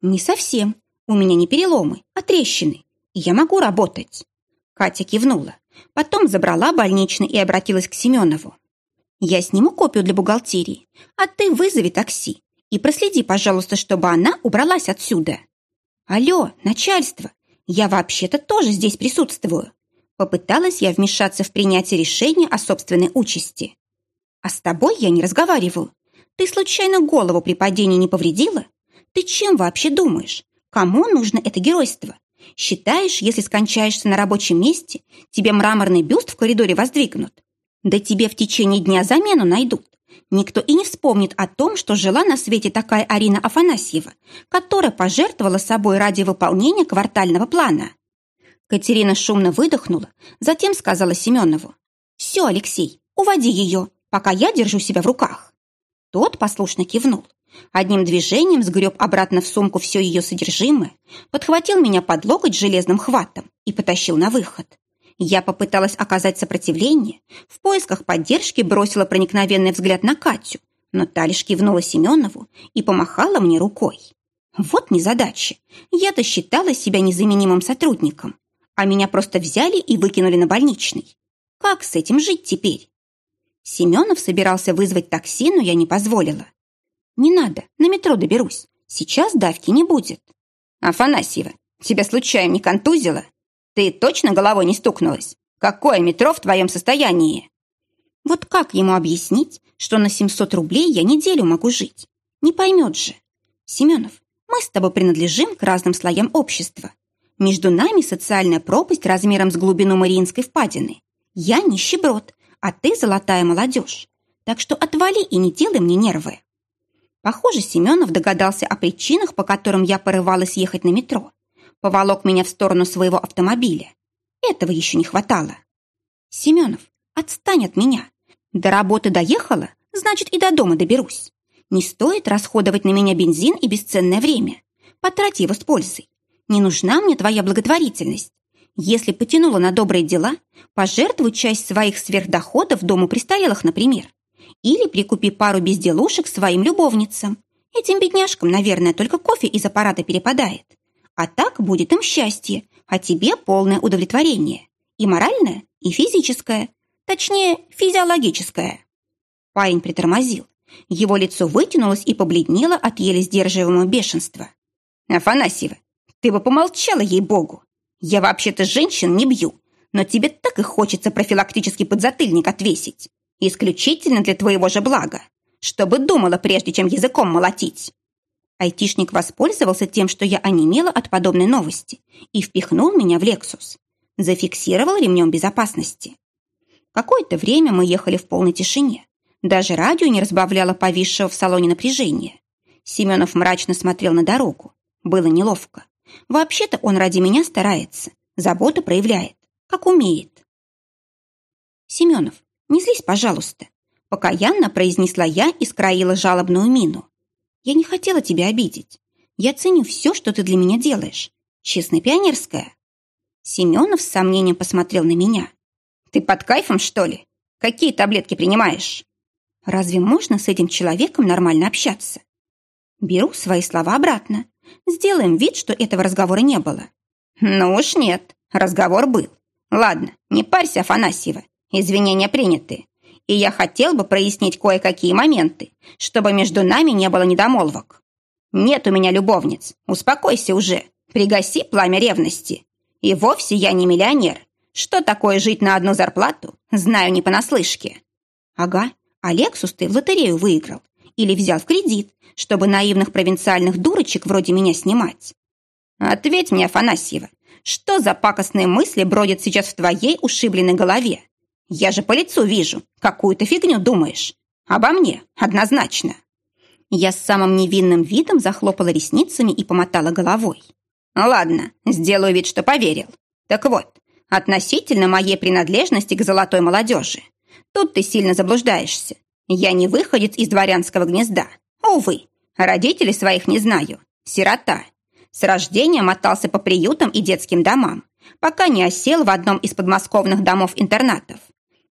«Не совсем. У меня не переломы, а трещины. Я могу работать». Катя кивнула. Потом забрала больничный и обратилась к Семенову. «Я сниму копию для бухгалтерии, а ты вызови такси и проследи, пожалуйста, чтобы она убралась отсюда». «Алло, начальство, я вообще-то тоже здесь присутствую». Попыталась я вмешаться в принятие решения о собственной участи. «А с тобой я не разговариваю. Ты случайно голову при падении не повредила? Ты чем вообще думаешь? Кому нужно это геройство? Считаешь, если скончаешься на рабочем месте, тебе мраморный бюст в коридоре воздвигнут? Да тебе в течение дня замену найдут. Никто и не вспомнит о том, что жила на свете такая Арина Афанасьева, которая пожертвовала собой ради выполнения квартального плана. Катерина шумно выдохнула, затем сказала Семенову. «Все, Алексей, уводи ее, пока я держу себя в руках». Тот послушно кивнул. Одним движением сгреб обратно в сумку все ее содержимое, подхватил меня под локоть железным хватом и потащил на выход. Я попыталась оказать сопротивление, в поисках поддержки бросила проникновенный взгляд на Катю, но та лишь кивнула Семенову и помахала мне рукой. Вот незадача. Я-то считала себя незаменимым сотрудником, а меня просто взяли и выкинули на больничный. Как с этим жить теперь? Семенов собирался вызвать такси, но я не позволила. «Не надо, на метро доберусь. Сейчас давки не будет». «Афанасьева, тебя случайно не контузило? Ты точно головой не стукнулась? Какое метро в твоем состоянии?» Вот как ему объяснить, что на 700 рублей я неделю могу жить? Не поймет же. Семенов, мы с тобой принадлежим к разным слоям общества. Между нами социальная пропасть размером с глубину Мариинской впадины. Я нищеброд, а ты золотая молодежь. Так что отвали и не делай мне нервы. Похоже, Семенов догадался о причинах, по которым я порывалась ехать на метро. Поволок меня в сторону своего автомобиля. Этого еще не хватало. Семенов, отстань от меня. До работы доехала, значит, и до дома доберусь. Не стоит расходовать на меня бензин и бесценное время. Потрать его с пользой. Не нужна мне твоя благотворительность. Если потянула на добрые дела, пожертвуй часть своих сверхдоходов дому престарелых, например. Или прикупи пару безделушек своим любовницам. Этим бедняжкам, наверное, только кофе из аппарата перепадает. А так будет им счастье, а тебе полное удовлетворение. И моральное, и физическое. Точнее, физиологическое. Парень притормозил. Его лицо вытянулось и побледнело от еле сдерживаемого бешенства. «Афанасьева, ты бы помолчала, ей-богу. Я вообще-то женщин не бью, но тебе так и хочется профилактический подзатыльник отвесить. Исключительно для твоего же блага. Чтобы думала, прежде чем языком молотить. Айтишник воспользовался тем, что я онемела от подобной новости и впихнул меня в «Лексус». Зафиксировал ремнем безопасности. Какое-то время мы ехали в полной тишине. Даже радио не разбавляло повисшего в салоне напряжения. Семенов мрачно смотрел на дорогу. Было неловко. Вообще-то он ради меня старается, заботу проявляет, как умеет. Семенов, не злись, пожалуйста. Покаянно произнесла я и скроила жалобную мину. Я не хотела тебя обидеть. Я ценю все, что ты для меня делаешь. Честно, пионерская. Семенов с сомнением посмотрел на меня. Ты под кайфом, что ли? Какие таблетки принимаешь? Разве можно с этим человеком нормально общаться? Беру свои слова обратно. Сделаем вид, что этого разговора не было. Ну уж нет, разговор был. Ладно, не парься, Афанасьева. Извинения приняты. И я хотел бы прояснить кое-какие моменты, чтобы между нами не было недомолвок. Нет у меня любовниц. Успокойся уже. Пригаси пламя ревности. И вовсе я не миллионер. Что такое жить на одну зарплату, знаю не понаслышке. Ага, Алексус ты в лотерею выиграл. Или взял в кредит, чтобы наивных провинциальных дурочек вроде меня снимать. Ответь мне, Афанасьева, что за пакостные мысли бродят сейчас в твоей ушибленной голове? Я же по лицу вижу, какую то фигню думаешь. Обо мне, однозначно. Я с самым невинным видом захлопала ресницами и помотала головой. Ладно, сделаю вид, что поверил. Так вот, относительно моей принадлежности к золотой молодежи. Тут ты сильно заблуждаешься. Я не выходец из дворянского гнезда. Увы, родителей своих не знаю. Сирота. С рождения мотался по приютам и детским домам, пока не осел в одном из подмосковных домов-интернатов.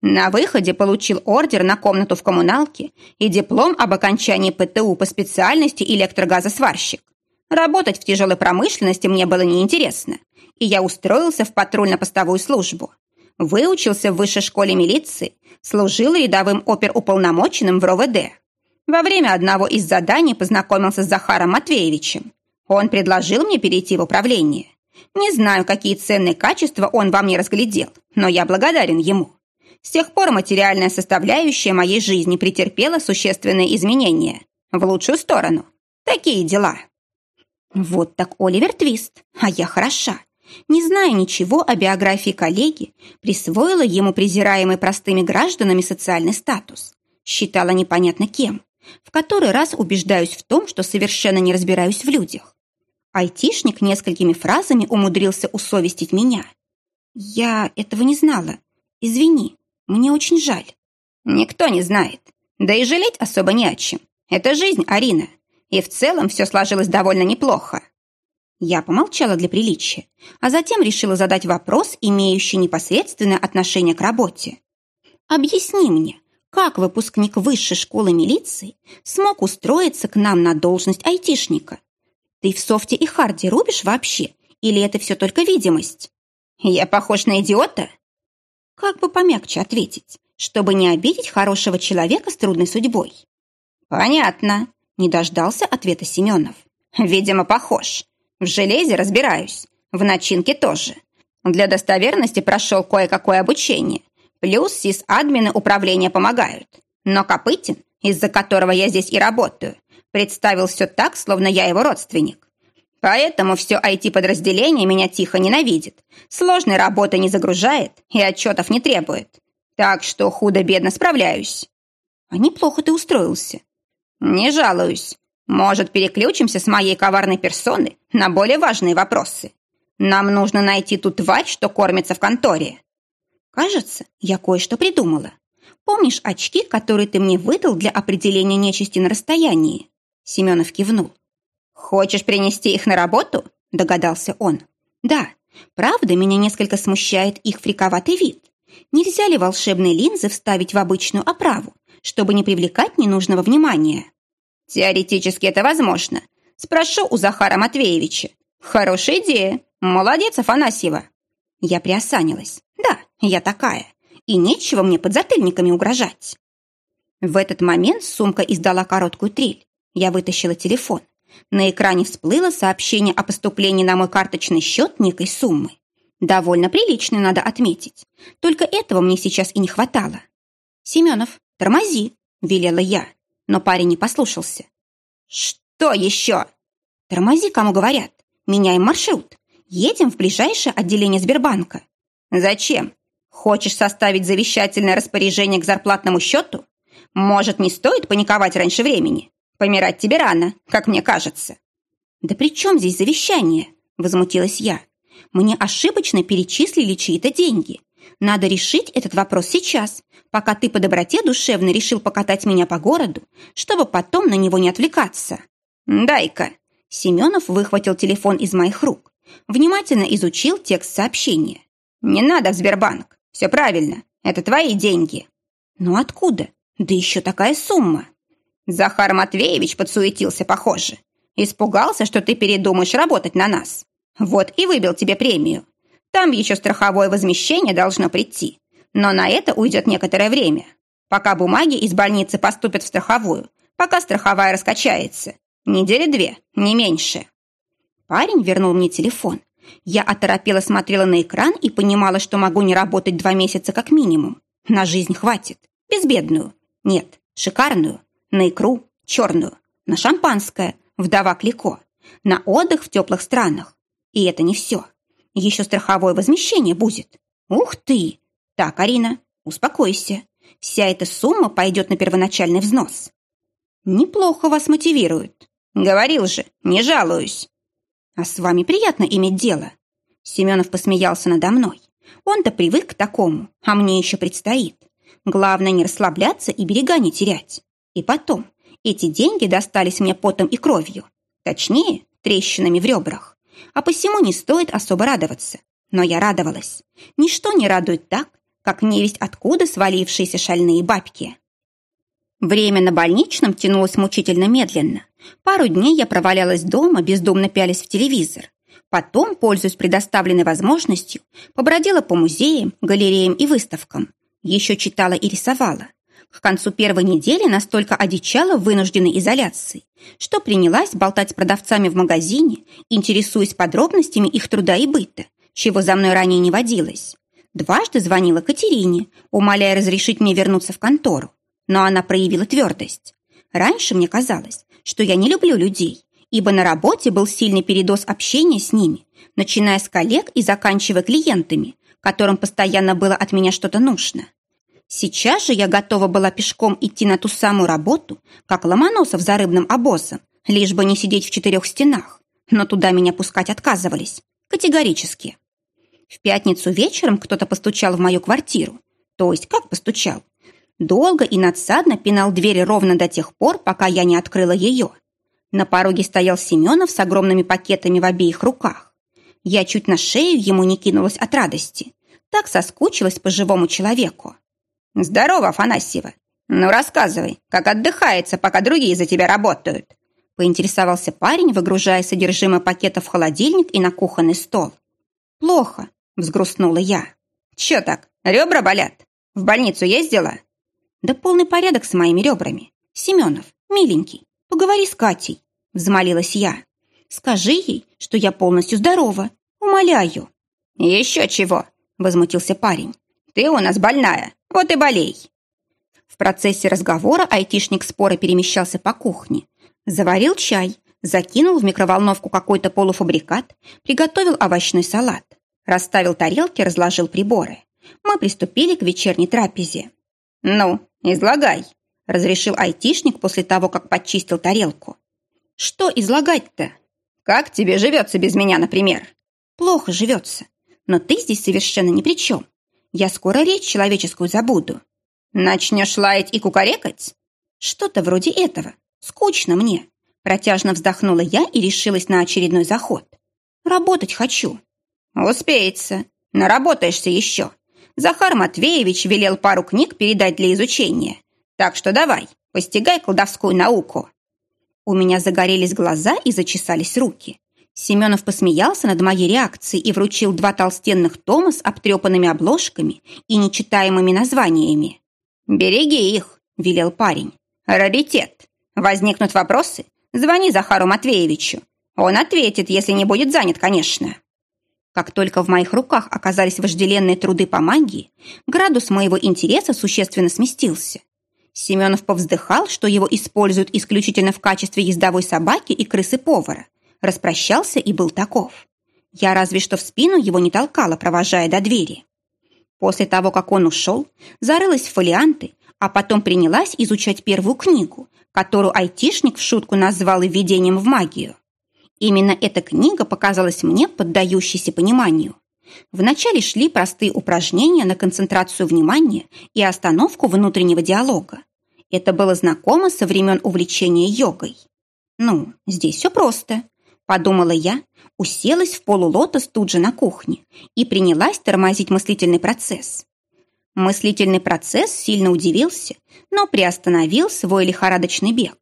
На выходе получил ордер на комнату в коммуналке и диплом об окончании ПТУ по специальности электрогазосварщик. Работать в тяжелой промышленности мне было неинтересно, и я устроился в патрульно-постовую службу. Выучился в высшей школе милиции, служил рядовым оперуполномоченным в РОВД. Во время одного из заданий познакомился с Захаром Матвеевичем. Он предложил мне перейти в управление. Не знаю, какие ценные качества он во мне разглядел, но я благодарен ему. С тех пор материальная составляющая моей жизни претерпела существенные изменения. В лучшую сторону. Такие дела. Вот так Оливер Твист, а я хороша. Не зная ничего о биографии коллеги, присвоила ему презираемый простыми гражданами социальный статус. Считала непонятно кем. В который раз убеждаюсь в том, что совершенно не разбираюсь в людях. Айтишник несколькими фразами умудрился усовестить меня. Я этого не знала. Извини, мне очень жаль. Никто не знает. Да и жалеть особо не о чем. Это жизнь, Арина и в целом все сложилось довольно неплохо. Я помолчала для приличия, а затем решила задать вопрос, имеющий непосредственное отношение к работе. «Объясни мне, как выпускник высшей школы милиции смог устроиться к нам на должность айтишника? Ты в софте и харде рубишь вообще, или это все только видимость?» «Я похож на идиота?» Как бы помягче ответить, чтобы не обидеть хорошего человека с трудной судьбой. «Понятно», не дождался ответа Семенов. «Видимо, похож. В железе разбираюсь. В начинке тоже. Для достоверности прошел кое-какое обучение. Плюс сис-админы управления помогают. Но Копытин, из-за которого я здесь и работаю, представил все так, словно я его родственник. Поэтому все IT-подразделение меня тихо ненавидит, сложной работы не загружает и отчетов не требует. Так что худо-бедно справляюсь. А неплохо ты устроился. «Не жалуюсь. Может, переключимся с моей коварной персоны на более важные вопросы? Нам нужно найти ту тварь, что кормится в конторе». «Кажется, я кое-что придумала. Помнишь очки, которые ты мне выдал для определения нечисти на расстоянии?» Семенов кивнул. «Хочешь принести их на работу?» догадался он. «Да, правда, меня несколько смущает их фриковатый вид. Нельзя ли волшебные линзы вставить в обычную оправу, чтобы не привлекать ненужного внимания?» Теоретически это возможно. Спрошу у Захара Матвеевича. Хорошая идея. Молодец, Афанасьева. Я приосанилась. Да, я такая. И нечего мне под затыльниками угрожать. В этот момент сумка издала короткую трель. Я вытащила телефон. На экране всплыло сообщение о поступлении на мой карточный счет некой суммы. Довольно приличной, надо отметить. Только этого мне сейчас и не хватало. «Семенов, тормози», — велела я но парень не послушался. «Что еще?» «Тормози, кому говорят. Меняем маршрут. Едем в ближайшее отделение Сбербанка». «Зачем? Хочешь составить завещательное распоряжение к зарплатному счету? Может, не стоит паниковать раньше времени? Помирать тебе рано, как мне кажется». «Да при чем здесь завещание?» – возмутилась я. «Мне ошибочно перечислили чьи-то деньги. Надо решить этот вопрос сейчас, пока ты по доброте душевно решил покатать меня по городу, чтобы потом на него не отвлекаться. Дай-ка. Семенов выхватил телефон из моих рук. Внимательно изучил текст сообщения. Не надо в Сбербанк. Все правильно. Это твои деньги. Ну откуда? Да еще такая сумма. Захар Матвеевич подсуетился, похоже. Испугался, что ты передумаешь работать на нас. Вот и выбил тебе премию. Там еще страховое возмещение должно прийти. Но на это уйдет некоторое время, пока бумаги из больницы поступят в страховую, пока страховая раскачается. Недели две, не меньше. Парень вернул мне телефон. Я оторопела смотрела на экран и понимала, что могу не работать два месяца как минимум. На жизнь хватит. Безбедную. Нет, шикарную. На икру, черную. На шампанское, вдова Клико. На отдых в теплых странах. И это не все. Еще страховое возмещение будет. Ух ты! Так, Арина, успокойся. Вся эта сумма пойдет на первоначальный взнос. Неплохо вас мотивирует. Говорил же, не жалуюсь. А с вами приятно иметь дело. Семенов посмеялся надо мной. Он-то привык к такому, а мне еще предстоит. Главное не расслабляться и берега не терять. И потом, эти деньги достались мне потом и кровью. Точнее, трещинами в ребрах. А посему не стоит особо радоваться. Но я радовалась. Ничто не радует так, как невесть откуда свалившиеся шальные бабки. Время на больничном тянулось мучительно медленно. Пару дней я провалялась дома, бездумно пялись в телевизор. Потом, пользуясь предоставленной возможностью, побродила по музеям, галереям и выставкам. Еще читала и рисовала. К концу первой недели настолько одичала в вынужденной изоляции, что принялась болтать с продавцами в магазине, интересуясь подробностями их труда и быта, чего за мной ранее не водилось. Дважды звонила Катерине, умоляя разрешить мне вернуться в контору, но она проявила твердость. Раньше мне казалось, что я не люблю людей, ибо на работе был сильный передоз общения с ними, начиная с коллег и заканчивая клиентами, которым постоянно было от меня что-то нужно. Сейчас же я готова была пешком идти на ту самую работу, как Ломоносов за рыбным обозом, лишь бы не сидеть в четырех стенах. Но туда меня пускать отказывались. Категорически. В пятницу вечером кто-то постучал в мою квартиру. То есть как постучал? Долго и надсадно пинал двери ровно до тех пор, пока я не открыла ее. На пороге стоял Семенов с огромными пакетами в обеих руках. Я чуть на шею ему не кинулась от радости. Так соскучилась по живому человеку. «Здорово, Афанасьева. Ну, рассказывай, как отдыхается, пока другие за тебя работают?» Поинтересовался парень, выгружая содержимое пакета в холодильник и на кухонный стол. «Плохо», — взгрустнула я. «Чё так, ребра болят? В больницу ездила?» «Да полный порядок с моими ребрами. Семенов, миленький, поговори с Катей», — взмолилась я. «Скажи ей, что я полностью здорова. Умоляю». «Еще чего?» — возмутился парень. «Ты у нас больная, вот и болей!» В процессе разговора айтишник спора перемещался по кухне. Заварил чай, закинул в микроволновку какой-то полуфабрикат, приготовил овощной салат. Расставил тарелки, разложил приборы. Мы приступили к вечерней трапезе. «Ну, излагай», — разрешил айтишник после того, как подчистил тарелку. «Что излагать-то?» «Как тебе живется без меня, например?» «Плохо живется. Но ты здесь совершенно ни при чем. Я скоро речь человеческую забуду. Начнешь лаять и кукарекать? Что-то вроде этого. Скучно мне. Протяжно вздохнула я и решилась на очередной заход. Работать хочу. Успеется. Наработаешься еще. Захар Матвеевич велел пару книг передать для изучения. Так что давай, постигай колдовскую науку. У меня загорелись глаза и зачесались руки. Семенов посмеялся над моей реакцией и вручил два толстенных тома с обтрепанными обложками и нечитаемыми названиями. «Береги их», — велел парень. «Раритет. Возникнут вопросы? Звони Захару Матвеевичу. Он ответит, если не будет занят, конечно». Как только в моих руках оказались вожделенные труды по магии, градус моего интереса существенно сместился. Семенов повздыхал, что его используют исключительно в качестве ездовой собаки и крысы-повара, распрощался и был таков. Я разве что в спину его не толкала, провожая до двери. После того, как он ушел, зарылась в фолианты, а потом принялась изучать первую книгу, которую айтишник в шутку назвал «Введением в магию». Именно эта книга показалась мне поддающейся пониманию. Вначале шли простые упражнения на концентрацию внимания и остановку внутреннего диалога. Это было знакомо со времен увлечения йогой. Ну, здесь все просто. Подумала я, уселась в полулотос тут же на кухне и принялась тормозить мыслительный процесс. Мыслительный процесс сильно удивился, но приостановил свой лихорадочный бег.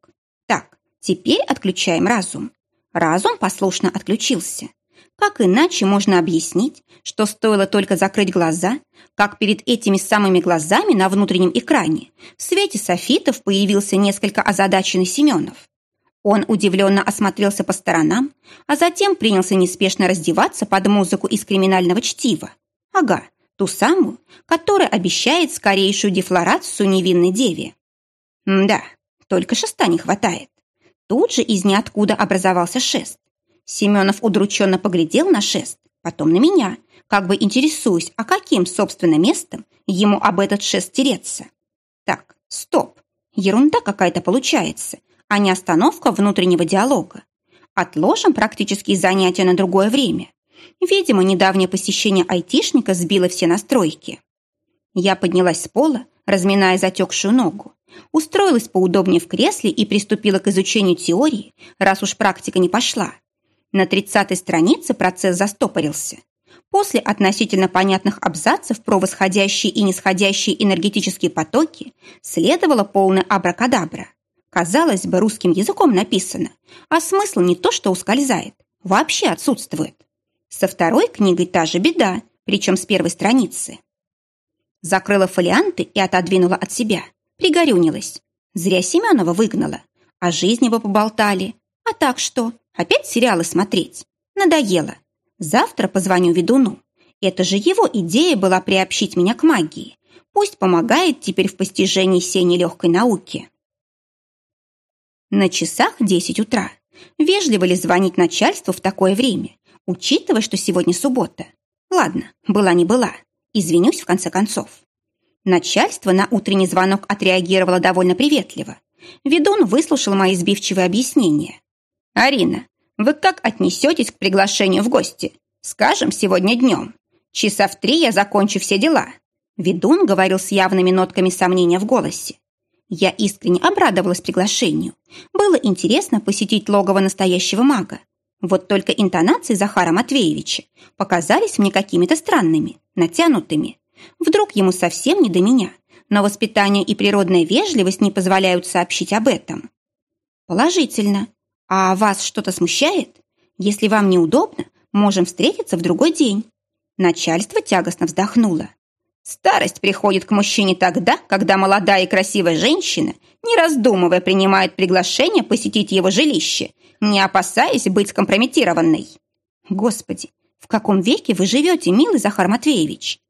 Так, теперь отключаем разум. Разум послушно отключился. Как иначе можно объяснить, что стоило только закрыть глаза, как перед этими самыми глазами на внутреннем экране в свете софитов появился несколько озадаченный Семенов? Он удивленно осмотрелся по сторонам, а затем принялся неспешно раздеваться под музыку из криминального чтива. Ага, ту самую, которая обещает скорейшую дефлорацию невинной деве. М да, только шеста не хватает. Тут же из ниоткуда образовался шест. Семенов удрученно поглядел на шест, потом на меня, как бы интересуясь, а каким, собственно, местом ему об этот шест тереться. Так, стоп, ерунда какая-то получается а не остановка внутреннего диалога. Отложим практические занятия на другое время. Видимо, недавнее посещение айтишника сбило все настройки. Я поднялась с пола, разминая затекшую ногу, устроилась поудобнее в кресле и приступила к изучению теории, раз уж практика не пошла. На 30-й странице процесс застопорился. После относительно понятных абзацев про восходящие и нисходящие энергетические потоки следовало полное абракадабра. Казалось бы, русским языком написано, а смысл не то что ускользает, вообще отсутствует. Со второй книгой та же беда, причем с первой страницы. Закрыла фолианты и отодвинула от себя. Пригорюнилась. Зря Семенова выгнала. О жизни бы поболтали. А так что? Опять сериалы смотреть? Надоело. Завтра позвоню ведуну. Это же его идея была приобщить меня к магии. Пусть помогает теперь в постижении сени легкой науки. На часах 10 утра. Вежливо ли звонить начальству в такое время, учитывая, что сегодня суббота? Ладно, была не была. Извинюсь в конце концов. Начальство на утренний звонок отреагировало довольно приветливо. Ведун выслушал мои сбивчивые объяснения. «Арина, вы как отнесетесь к приглашению в гости? Скажем, сегодня днем. Часа в три я закончу все дела». Ведун говорил с явными нотками сомнения в голосе. Я искренне обрадовалась приглашению. Было интересно посетить логово настоящего мага. Вот только интонации Захара Матвеевича показались мне какими-то странными, натянутыми. Вдруг ему совсем не до меня, но воспитание и природная вежливость не позволяют сообщить об этом. Положительно. А вас что-то смущает? Если вам неудобно, можем встретиться в другой день. Начальство тягостно вздохнуло. Старость приходит к мужчине тогда, когда молодая и красивая женщина, не раздумывая, принимает приглашение посетить его жилище, не опасаясь быть скомпрометированной. Господи, в каком веке вы живете, милый Захар Матвеевич?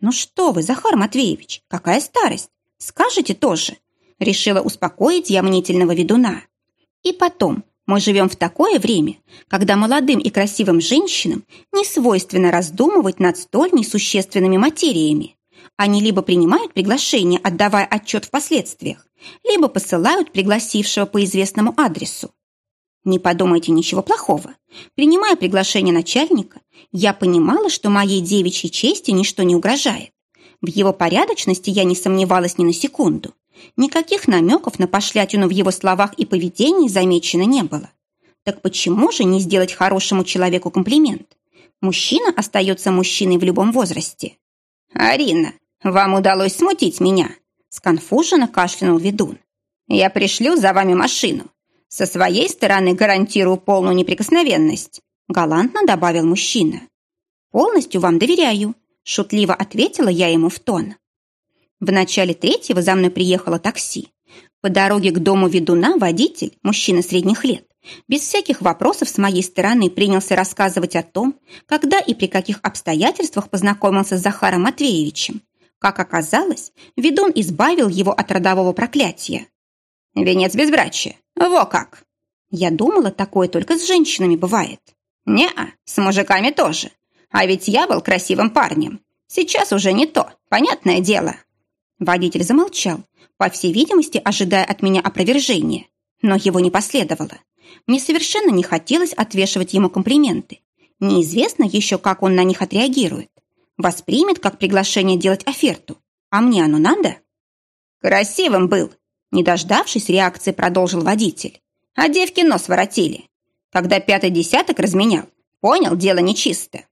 Ну что вы, Захар Матвеевич, какая старость? Скажите тоже. Решила успокоить я мнительного ведуна. И потом, мы живем в такое время, когда молодым и красивым женщинам не свойственно раздумывать над столь несущественными материями. Они либо принимают приглашение, отдавая отчет в последствиях, либо посылают пригласившего по известному адресу. Не подумайте ничего плохого. Принимая приглашение начальника, я понимала, что моей девичьей чести ничто не угрожает. В его порядочности я не сомневалась ни на секунду. Никаких намеков на пошлятину в его словах и поведении замечено не было. Так почему же не сделать хорошему человеку комплимент? Мужчина остается мужчиной в любом возрасте. «Арина, вам удалось смутить меня», — сконфуженно кашлянул ведун. «Я пришлю за вами машину. Со своей стороны гарантирую полную неприкосновенность», — галантно добавил мужчина. «Полностью вам доверяю», — шутливо ответила я ему в тон. В начале третьего за мной приехало такси. По дороге к дому ведуна водитель, мужчина средних лет, без всяких вопросов с моей стороны принялся рассказывать о том, когда и при каких обстоятельствах познакомился с Захаром Матвеевичем. Как оказалось, ведун избавил его от родового проклятия. «Венец безбрачия. Во как!» Я думала, такое только с женщинами бывает. «Не-а, с мужиками тоже. А ведь я был красивым парнем. Сейчас уже не то, понятное дело». Водитель замолчал, по всей видимости, ожидая от меня опровержения. Но его не последовало. Мне совершенно не хотелось отвешивать ему комплименты. Неизвестно еще, как он на них отреагирует. Воспримет как приглашение делать оферту. А мне оно надо? Красивым был. Не дождавшись реакции, продолжил водитель. А девки нос воротили. Когда пятый десяток разменял, понял, дело нечисто.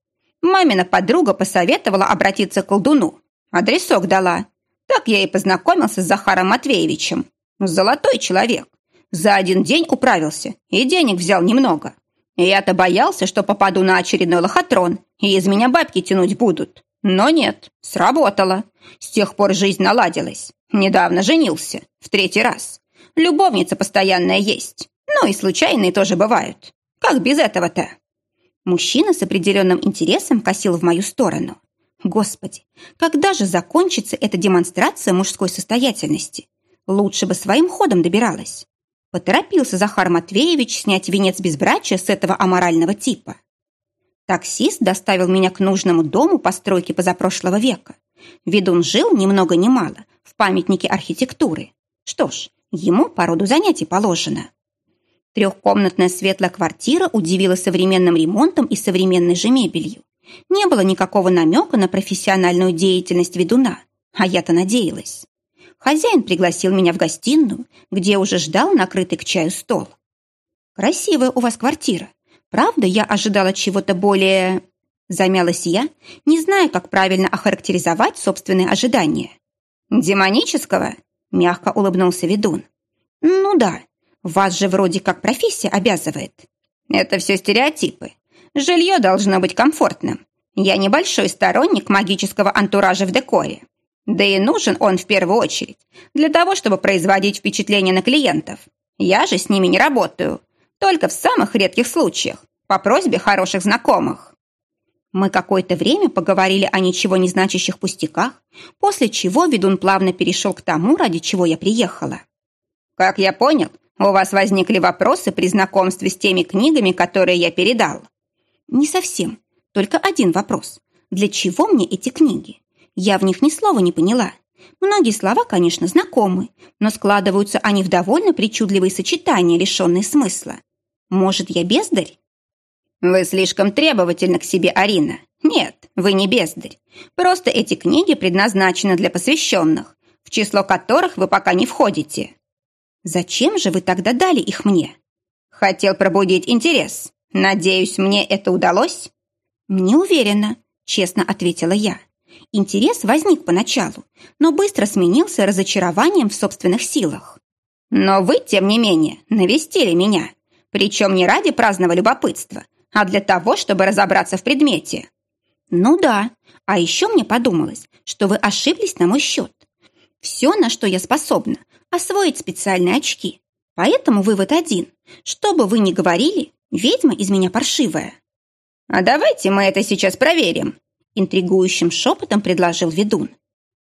Мамина подруга посоветовала обратиться к колдуну. Адресок дала. Так я и познакомился с Захаром Матвеевичем. Золотой человек. За один день управился и денег взял немного. Я-то боялся, что попаду на очередной лохотрон, и из меня бабки тянуть будут. Но нет, сработало. С тех пор жизнь наладилась. Недавно женился, в третий раз. Любовница постоянная есть. Ну и случайные тоже бывают. Как без этого-то? Мужчина с определенным интересом косил в мою сторону. Господи, когда же закончится эта демонстрация мужской состоятельности? Лучше бы своим ходом добиралась. Поторопился Захар Матвеевич снять венец безбрачия с этого аморального типа. Таксист доставил меня к нужному дому постройки позапрошлого века. Ведун жил ни много ни мало в памятнике архитектуры. Что ж, ему по роду занятий положено. Трехкомнатная светлая квартира удивила современным ремонтом и современной же мебелью. Не было никакого намека на профессиональную деятельность ведуна, а я-то надеялась. Хозяин пригласил меня в гостиную, где уже ждал накрытый к чаю стол. «Красивая у вас квартира. Правда, я ожидала чего-то более... Замялась я, не зная, как правильно охарактеризовать собственные ожидания. «Демонического?» – мягко улыбнулся ведун. «Ну да, вас же вроде как профессия обязывает». «Это все стереотипы. Жилье должно быть комфортным. Я небольшой сторонник магического антуража в декоре. Да и нужен он в первую очередь для того, чтобы производить впечатление на клиентов. Я же с ними не работаю, только в самых редких случаях, по просьбе хороших знакомых. Мы какое-то время поговорили о ничего не значащих пустяках, после чего ведун плавно перешел к тому, ради чего я приехала. Как я понял, у вас возникли вопросы при знакомстве с теми книгами, которые я передал. Не совсем. Только один вопрос. Для чего мне эти книги? Я в них ни слова не поняла. Многие слова, конечно, знакомы, но складываются они в довольно причудливые сочетания, лишенные смысла. Может, я бездарь? Вы слишком требовательны к себе, Арина. Нет, вы не бездарь. Просто эти книги предназначены для посвященных, в число которых вы пока не входите. Зачем же вы тогда дали их мне? Хотел пробудить интерес. Надеюсь, мне это удалось? Не уверена, честно ответила я. Интерес возник поначалу, но быстро сменился разочарованием в собственных силах. Но вы, тем не менее, навестили меня. Причем не ради праздного любопытства, а для того, чтобы разобраться в предмете. Ну да, а еще мне подумалось, что вы ошиблись на мой счет. Все, на что я способна, освоить специальные очки. Поэтому вывод один. Что бы вы ни говорили, ведьма из меня паршивая. А давайте мы это сейчас проверим, Интригующим шепотом предложил ведун.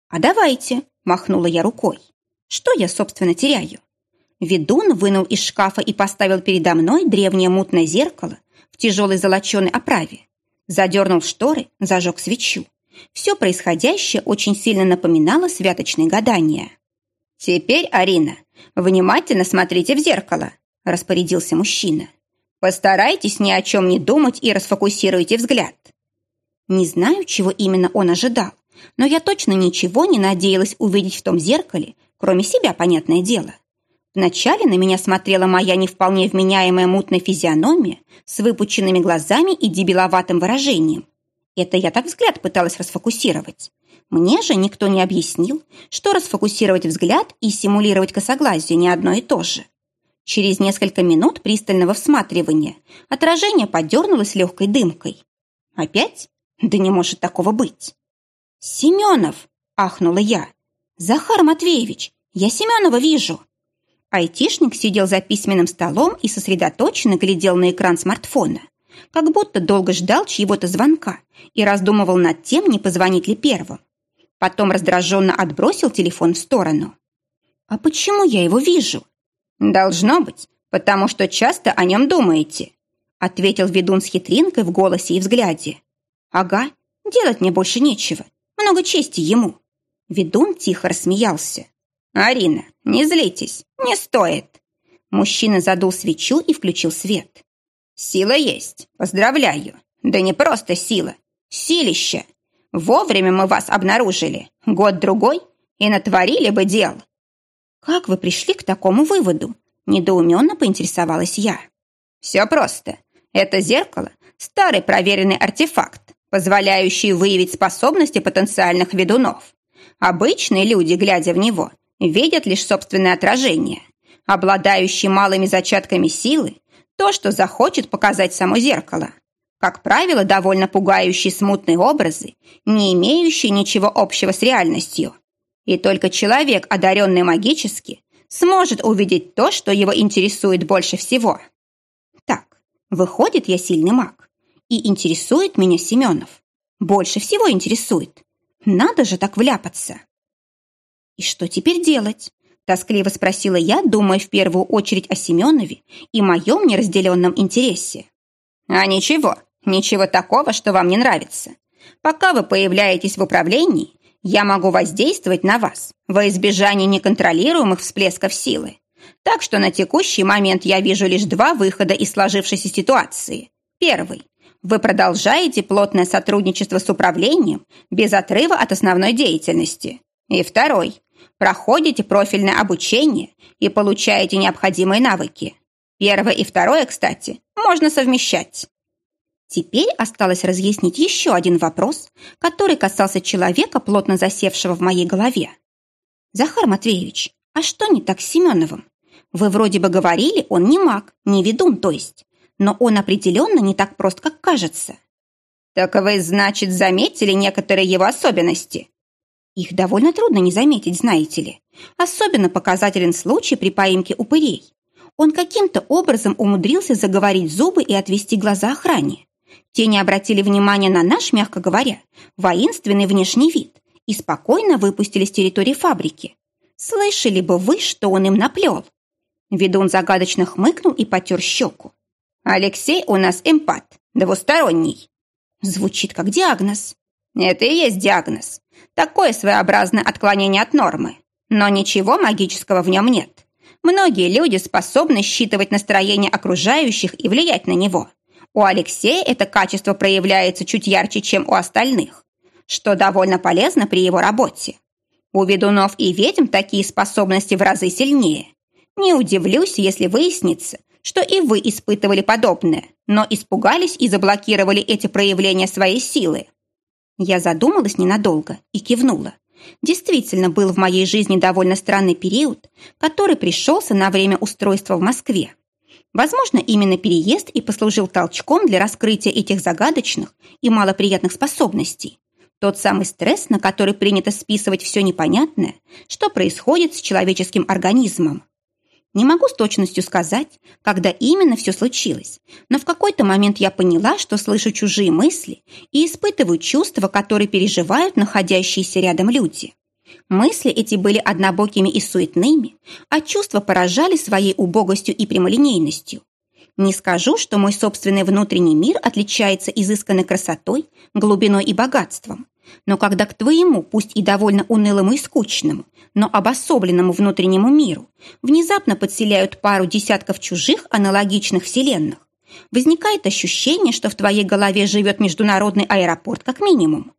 «А давайте», – махнула я рукой. «Что я, собственно, теряю?» Ведун вынул из шкафа и поставил передо мной древнее мутное зеркало в тяжелой золоченой оправе. Задернул шторы, зажег свечу. Все происходящее очень сильно напоминало святочные гадания. «Теперь, Арина, внимательно смотрите в зеркало», – распорядился мужчина. «Постарайтесь ни о чем не думать и расфокусируйте взгляд. Не знаю, чего именно он ожидал, но я точно ничего не надеялась увидеть в том зеркале, кроме себя, понятное дело. Вначале на меня смотрела моя не вполне вменяемая мутная физиономия с выпученными глазами и дебиловатым выражением. Это я так взгляд пыталась расфокусировать. Мне же никто не объяснил, что расфокусировать взгляд и симулировать косоглазие не одно и то же. Через несколько минут пристального всматривания отражение подернулось легкой дымкой. Опять? Да не может такого быть. «Семенов!» – ахнула я. «Захар Матвеевич, я Семенова вижу!» Айтишник сидел за письменным столом и сосредоточенно глядел на экран смартфона, как будто долго ждал чьего-то звонка и раздумывал над тем, не позвонить ли первым. Потом раздраженно отбросил телефон в сторону. «А почему я его вижу?» «Должно быть, потому что часто о нем думаете», ответил ведун с хитринкой в голосе и взгляде. «Ага, делать мне больше нечего. Много чести ему». Ведун тихо рассмеялся. «Арина, не злитесь, не стоит». Мужчина задул свечу и включил свет. «Сила есть, поздравляю. Да не просто сила, силище. Вовремя мы вас обнаружили, год-другой, и натворили бы дел». «Как вы пришли к такому выводу?» Недоуменно поинтересовалась я. «Все просто. Это зеркало – старый проверенный артефакт позволяющий выявить способности потенциальных ведунов. Обычные люди, глядя в него, видят лишь собственное отражение. Обладающий малыми зачатками силы, то, что захочет показать само зеркало. Как правило, довольно пугающие смутные образы, не имеющие ничего общего с реальностью. И только человек, одаренный магически, сможет увидеть то, что его интересует больше всего. Так, выходит, я сильный маг. И интересует меня Семенов. Больше всего интересует. Надо же так вляпаться. И что теперь делать? Тоскливо спросила я, думая в первую очередь о Семенове и моем неразделенном интересе. А ничего, ничего такого, что вам не нравится. Пока вы появляетесь в управлении, я могу воздействовать на вас во избежание неконтролируемых всплесков силы. Так что на текущий момент я вижу лишь два выхода из сложившейся ситуации. Первый вы продолжаете плотное сотрудничество с управлением без отрыва от основной деятельности. И второй. Проходите профильное обучение и получаете необходимые навыки. Первое и второе, кстати, можно совмещать. Теперь осталось разъяснить еще один вопрос, который касался человека, плотно засевшего в моей голове. «Захар Матвеевич, а что не так с Семеновым? Вы вроде бы говорили, он не маг, не ведун, то есть, но он определенно не так прост, как кажется». «Так вы, значит, заметили некоторые его особенности?» «Их довольно трудно не заметить, знаете ли. Особенно показателен случай при поимке упырей. Он каким-то образом умудрился заговорить зубы и отвести глаза охране. Те не обратили внимания на наш, мягко говоря, воинственный внешний вид и спокойно выпустили с территории фабрики. Слышали бы вы, что он им наплел? Ведун загадочно хмыкнул и потер щеку. «Алексей у нас эмпат, двусторонний». Звучит как диагноз. Это и есть диагноз. Такое своеобразное отклонение от нормы. Но ничего магического в нем нет. Многие люди способны считывать настроение окружающих и влиять на него. У Алексея это качество проявляется чуть ярче, чем у остальных, что довольно полезно при его работе. У ведунов и ведьм такие способности в разы сильнее. Не удивлюсь, если выяснится, что и вы испытывали подобное, но испугались и заблокировали эти проявления своей силы. Я задумалась ненадолго и кивнула. Действительно, был в моей жизни довольно странный период, который пришелся на время устройства в Москве. Возможно, именно переезд и послужил толчком для раскрытия этих загадочных и малоприятных способностей. Тот самый стресс, на который принято списывать все непонятное, что происходит с человеческим организмом. Не могу с точностью сказать, когда именно все случилось, но в какой-то момент я поняла, что слышу чужие мысли и испытываю чувства, которые переживают находящиеся рядом люди. Мысли эти были однобокими и суетными, а чувства поражали своей убогостью и прямолинейностью. Не скажу, что мой собственный внутренний мир отличается изысканной красотой, глубиной и богатством. Но когда к твоему, пусть и довольно унылому и скучному, но обособленному внутреннему миру, внезапно подселяют пару десятков чужих аналогичных вселенных, возникает ощущение, что в твоей голове живет международный аэропорт как минимум.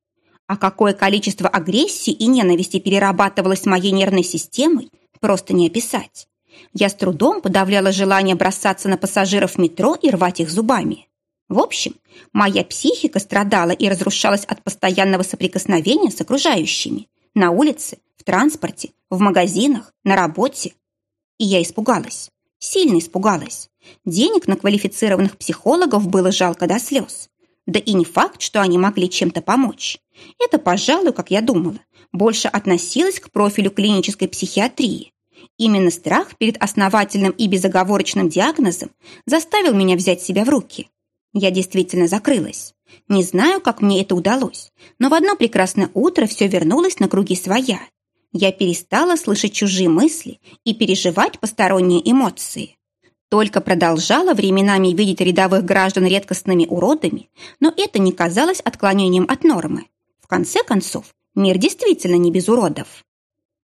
А какое количество агрессии и ненависти перерабатывалось моей нервной системой, просто не описать. Я с трудом подавляла желание бросаться на пассажиров метро и рвать их зубами. В общем, моя психика страдала и разрушалась от постоянного соприкосновения с окружающими. На улице, в транспорте, в магазинах, на работе. И я испугалась. Сильно испугалась. Денег на квалифицированных психологов было жалко до слез. Да и не факт, что они могли чем-то помочь. Это, пожалуй, как я думала, больше относилось к профилю клинической психиатрии. Именно страх перед основательным и безоговорочным диагнозом заставил меня взять себя в руки. Я действительно закрылась. Не знаю, как мне это удалось, но в одно прекрасное утро все вернулось на круги своя. Я перестала слышать чужие мысли и переживать посторонние эмоции. Только продолжала временами видеть рядовых граждан редкостными уродами, но это не казалось отклонением от нормы. В конце концов, мир действительно не без уродов.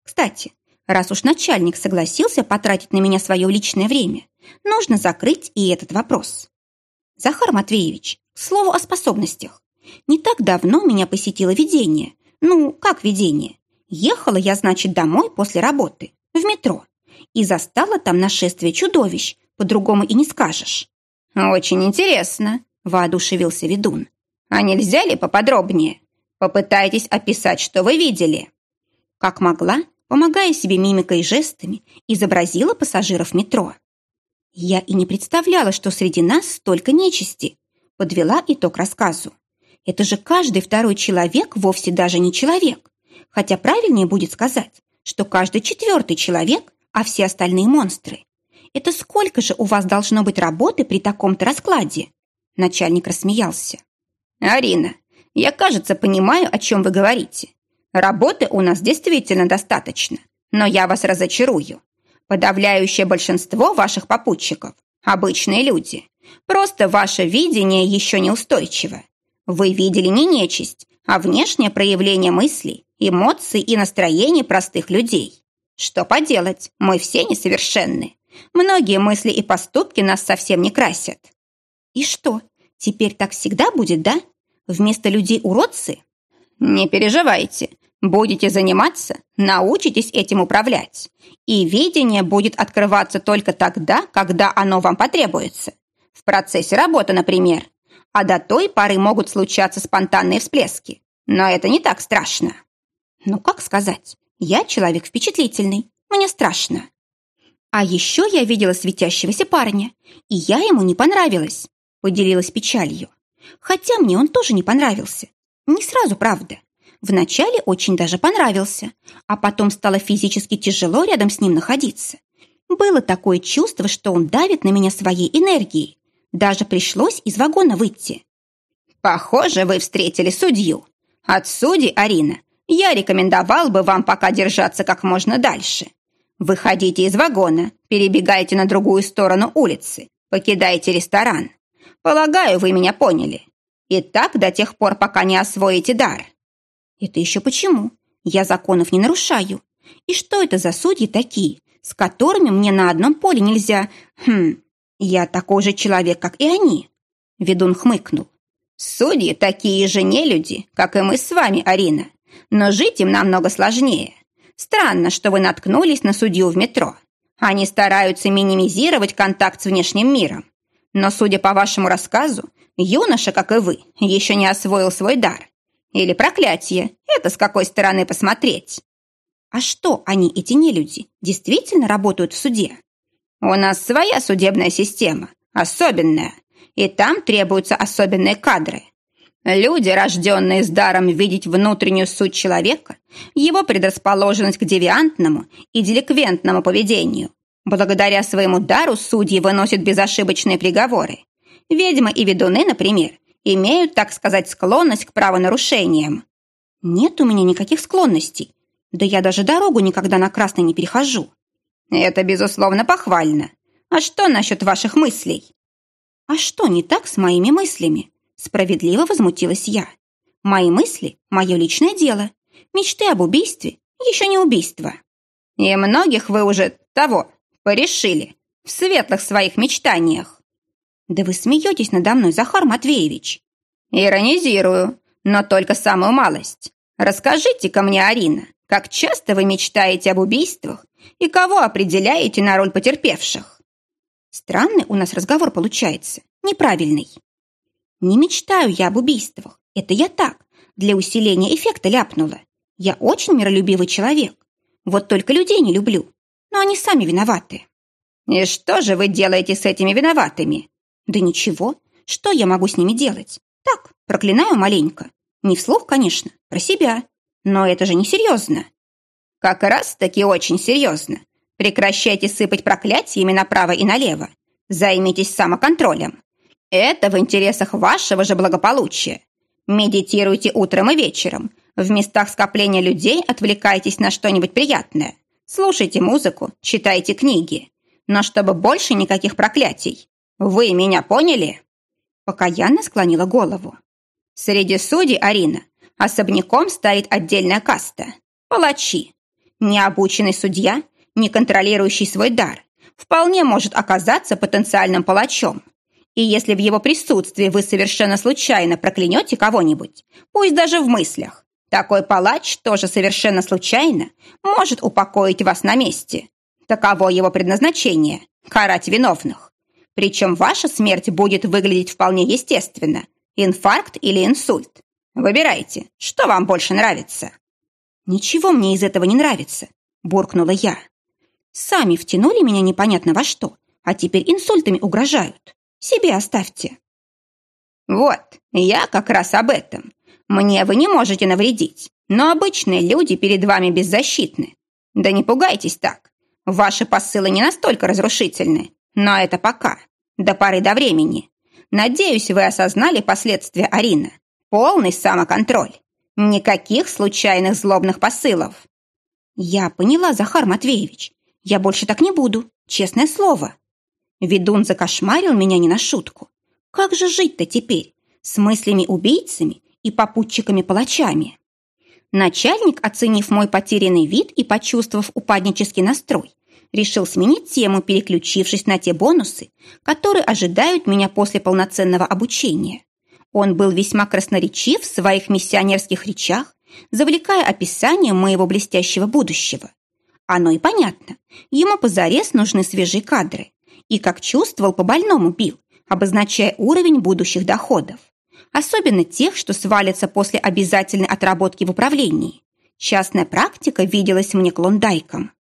Кстати, раз уж начальник согласился потратить на меня свое личное время, нужно закрыть и этот вопрос. Захар Матвеевич, к слову о способностях. Не так давно меня посетило видение. Ну, как видение? Ехала я, значит, домой после работы, в метро, и застала там нашествие чудовищ, по-другому и не скажешь». «Очень интересно», – воодушевился ведун. «А нельзя ли поподробнее? Попытайтесь описать, что вы видели». Как могла, помогая себе мимикой и жестами, изобразила пассажиров метро. Я и не представляла, что среди нас столько нечисти. Подвела итог рассказу. Это же каждый второй человек вовсе даже не человек. Хотя правильнее будет сказать, что каждый четвертый человек, а все остальные монстры. Это сколько же у вас должно быть работы при таком-то раскладе?» Начальник рассмеялся. «Арина, я, кажется, понимаю, о чем вы говорите. Работы у нас действительно достаточно, но я вас разочарую. Подавляющее большинство ваших попутчиков – обычные люди. Просто ваше видение еще неустойчиво. Вы видели не нечисть, а внешнее проявление мыслей, эмоций и настроений простых людей. Что поделать, мы все несовершенны. Многие мысли и поступки нас совсем не красят. И что, теперь так всегда будет, да? Вместо людей уродцы? Не переживайте, Будете заниматься, научитесь этим управлять. И видение будет открываться только тогда, когда оно вам потребуется. В процессе работы, например. А до той поры могут случаться спонтанные всплески. Но это не так страшно. Ну, как сказать? Я человек впечатлительный. Мне страшно. А еще я видела светящегося парня, и я ему не понравилась, поделилась печалью. Хотя мне он тоже не понравился. Не сразу, правда. Вначале очень даже понравился, а потом стало физически тяжело рядом с ним находиться. Было такое чувство, что он давит на меня своей энергией. Даже пришлось из вагона выйти. «Похоже, вы встретили судью. От судьи, Арина, я рекомендовал бы вам пока держаться как можно дальше. Выходите из вагона, перебегайте на другую сторону улицы, покидайте ресторан. Полагаю, вы меня поняли. И так до тех пор, пока не освоите дар. Это еще почему? Я законов не нарушаю. И что это за судьи такие, с которыми мне на одном поле нельзя? Хм, я такой же человек, как и они. Ведун хмыкнул. Судьи такие же не люди, как и мы с вами, Арина. Но жить им намного сложнее. Странно, что вы наткнулись на судью в метро. Они стараются минимизировать контакт с внешним миром. Но, судя по вашему рассказу, юноша, как и вы, еще не освоил свой дар. Или проклятие. Это с какой стороны посмотреть? А что они, эти нелюди, действительно работают в суде? У нас своя судебная система, особенная. И там требуются особенные кадры. Люди, рожденные с даром видеть внутреннюю суть человека, его предрасположенность к девиантному и деликвентному поведению. Благодаря своему дару судьи выносят безошибочные приговоры. Ведьмы и ведуны, например, имеют, так сказать, склонность к правонарушениям. Нет у меня никаких склонностей. Да я даже дорогу никогда на красный не перехожу. Это, безусловно, похвально. А что насчет ваших мыслей? А что не так с моими мыслями? Справедливо возмутилась я. Мои мысли – мое личное дело. Мечты об убийстве – еще не убийство. И многих вы уже того порешили в светлых своих мечтаниях. Да вы смеетесь надо мной, Захар Матвеевич. Иронизирую, но только самую малость. Расскажите-ка мне, Арина, как часто вы мечтаете об убийствах и кого определяете на роль потерпевших? Странный у нас разговор получается, неправильный. Не мечтаю я об убийствах. Это я так, для усиления эффекта ляпнула. Я очень миролюбивый человек. Вот только людей не люблю. Но они сами виноваты. И что же вы делаете с этими виноватыми? Да ничего. Что я могу с ними делать? Так, проклинаю маленько. Не вслух, конечно, про себя. Но это же не серьезно. Как раз-таки очень серьезно. Прекращайте сыпать проклятиями направо и налево. Займитесь самоконтролем. Это в интересах вашего же благополучия. Медитируйте утром и вечером. В местах скопления людей отвлекайтесь на что-нибудь приятное. Слушайте музыку, читайте книги. Но чтобы больше никаких проклятий. Вы меня поняли?» Покаянно склонила голову. Среди судей, Арина, особняком стоит отдельная каста. Палачи. Необученный судья, не контролирующий свой дар, вполне может оказаться потенциальным палачом – и если в его присутствии вы совершенно случайно проклянете кого-нибудь, пусть даже в мыслях, такой палач тоже совершенно случайно может упокоить вас на месте. Таково его предназначение – карать виновных. Причем ваша смерть будет выглядеть вполне естественно. Инфаркт или инсульт. Выбирайте, что вам больше нравится. «Ничего мне из этого не нравится», – буркнула я. «Сами втянули меня непонятно во что, а теперь инсультами угрожают. Себе оставьте». «Вот, я как раз об этом. Мне вы не можете навредить, но обычные люди перед вами беззащитны. Да не пугайтесь так. Ваши посылы не настолько разрушительны, но это пока, до поры до времени. Надеюсь, вы осознали последствия Арина. Полный самоконтроль. Никаких случайных злобных посылов. Я поняла, Захар Матвеевич. Я больше так не буду, честное слово. Ведун закошмарил меня не на шутку. Как же жить-то теперь? С мыслями-убийцами и попутчиками-палачами? Начальник, оценив мой потерянный вид и почувствовав упаднический настрой, решил сменить тему, переключившись на те бонусы, которые ожидают меня после полноценного обучения. Он был весьма красноречив в своих миссионерских речах завлекая описанием моего блестящего будущего. Оно и понятно. Ему позарез нужны свежие кадры. И как чувствовал, по больному бил, обозначая уровень будущих доходов. Особенно тех, что свалятся после обязательной отработки в управлении. Частная практика виделась мне клондайком.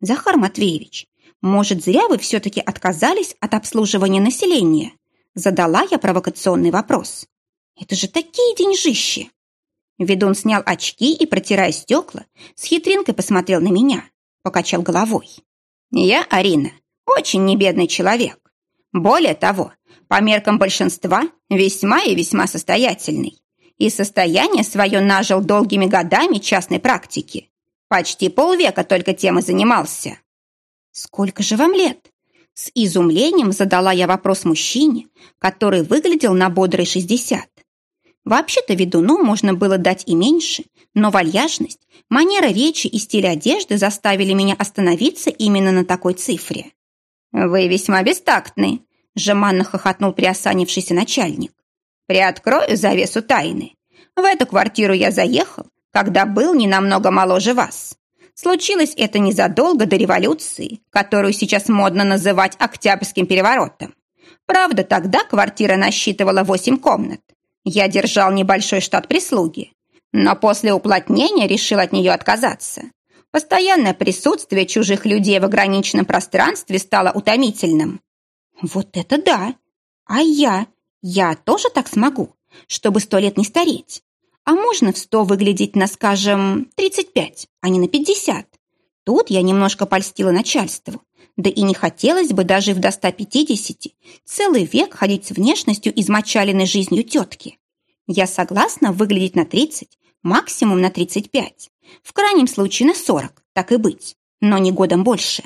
Захар Матвеевич, может, зря вы все-таки отказались от обслуживания населения? Задала я провокационный вопрос. Это же такие деньжищи! Ведун снял очки и, протирая стекла, с хитринкой посмотрел на меня, покачал головой. «Я, Арина, очень небедный человек. Более того, по меркам большинства, весьма и весьма состоятельный. И состояние свое нажил долгими годами частной практики. Почти полвека только тем и занимался». «Сколько же вам лет?» С изумлением задала я вопрос мужчине, который выглядел на бодрые шестьдесят. Вообще-то ведуну можно было дать и меньше, но вальяжность, манера речи и стиль одежды заставили меня остановиться именно на такой цифре. «Вы весьма бестактны», – жеманно хохотнул приосанившийся начальник. «Приоткрою завесу тайны. В эту квартиру я заехал, когда был не намного моложе вас. Случилось это незадолго до революции, которую сейчас модно называть Октябрьским переворотом. Правда, тогда квартира насчитывала восемь комнат, я держал небольшой штат прислуги, но после уплотнения решил от нее отказаться. Постоянное присутствие чужих людей в ограниченном пространстве стало утомительным. Вот это да! А я? Я тоже так смогу, чтобы сто лет не стареть. А можно в сто выглядеть на, скажем, 35, а не на 50? Тут я немножко польстила начальству. Да и не хотелось бы даже в до 150 целый век ходить с внешностью измочаленной жизнью тетки. Я согласна выглядеть на 30, максимум на 35. В крайнем случае на 40, так и быть, но не годом больше.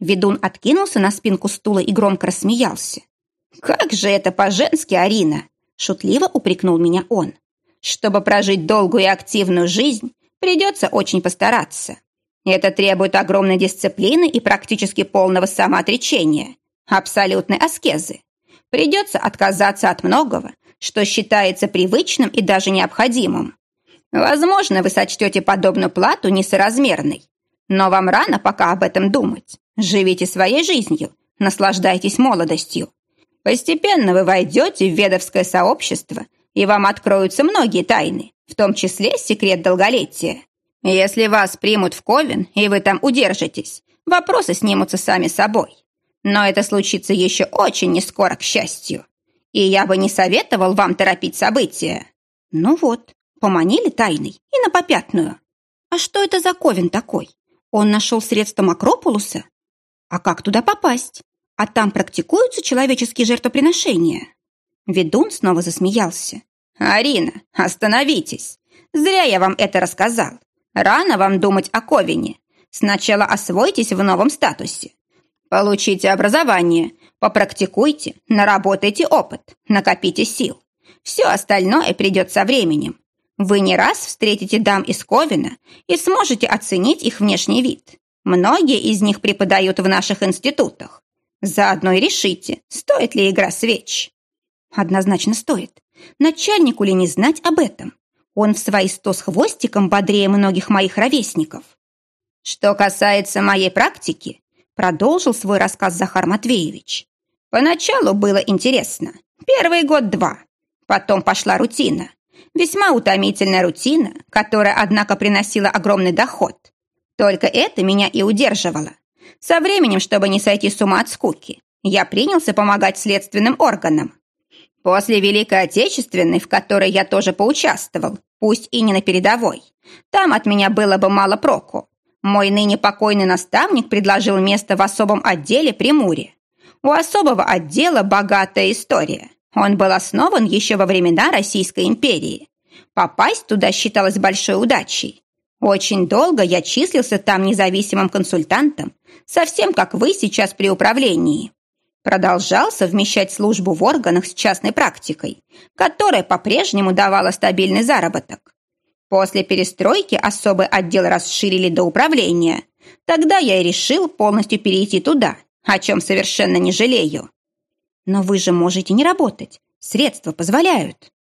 Ведун откинулся на спинку стула и громко рассмеялся. «Как же это по-женски, Арина!» Шутливо упрекнул меня он. «Чтобы прожить долгую и активную жизнь, придется очень постараться. Это требует огромной дисциплины и практически полного самоотречения, абсолютной аскезы. Придется отказаться от многого, что считается привычным и даже необходимым. Возможно, вы сочтете подобную плату несоразмерной, но вам рано пока об этом думать. Живите своей жизнью, наслаждайтесь молодостью. Постепенно вы войдете в ведовское сообщество, и вам откроются многие тайны, в том числе секрет долголетия. Если вас примут в Ковен, и вы там удержитесь, вопросы снимутся сами собой. Но это случится еще очень нескоро, к счастью. И я бы не советовал вам торопить события. Ну вот, поманили тайной и на попятную. А что это за Ковен такой? Он нашел средства Макропулуса? А как туда попасть? А там практикуются человеческие жертвоприношения? Ведун снова засмеялся. «Арина, остановитесь! Зря я вам это рассказал. Рано вам думать о Ковине. Сначала освойтесь в новом статусе. Получите образование, попрактикуйте, наработайте опыт, накопите сил. Все остальное придет со временем. Вы не раз встретите дам из Ковина и сможете оценить их внешний вид. Многие из них преподают в наших институтах. Заодно и решите, стоит ли игра свеч. Однозначно стоит. Начальнику ли не знать об этом? Он в свои сто с хвостиком бодрее многих моих ровесников. Что касается моей практики, продолжил свой рассказ Захар Матвеевич. Поначалу было интересно. Первый год-два. Потом пошла рутина. Весьма утомительная рутина, которая, однако, приносила огромный доход. Только это меня и удерживало. Со временем, чтобы не сойти с ума от скуки, я принялся помогать следственным органам. После Великой Отечественной, в которой я тоже поучаствовал, пусть и не на передовой, там от меня было бы мало проку. Мой ныне покойный наставник предложил место в особом отделе при Муре. У особого отдела богатая история. Он был основан еще во времена Российской империи. Попасть туда считалось большой удачей. Очень долго я числился там независимым консультантом, совсем как вы сейчас при управлении. Продолжал совмещать службу в органах с частной практикой, которая по-прежнему давала стабильный заработок. После перестройки особый отдел расширили до управления. Тогда я и решил полностью перейти туда, о чем совершенно не жалею. Но вы же можете не работать. Средства позволяют.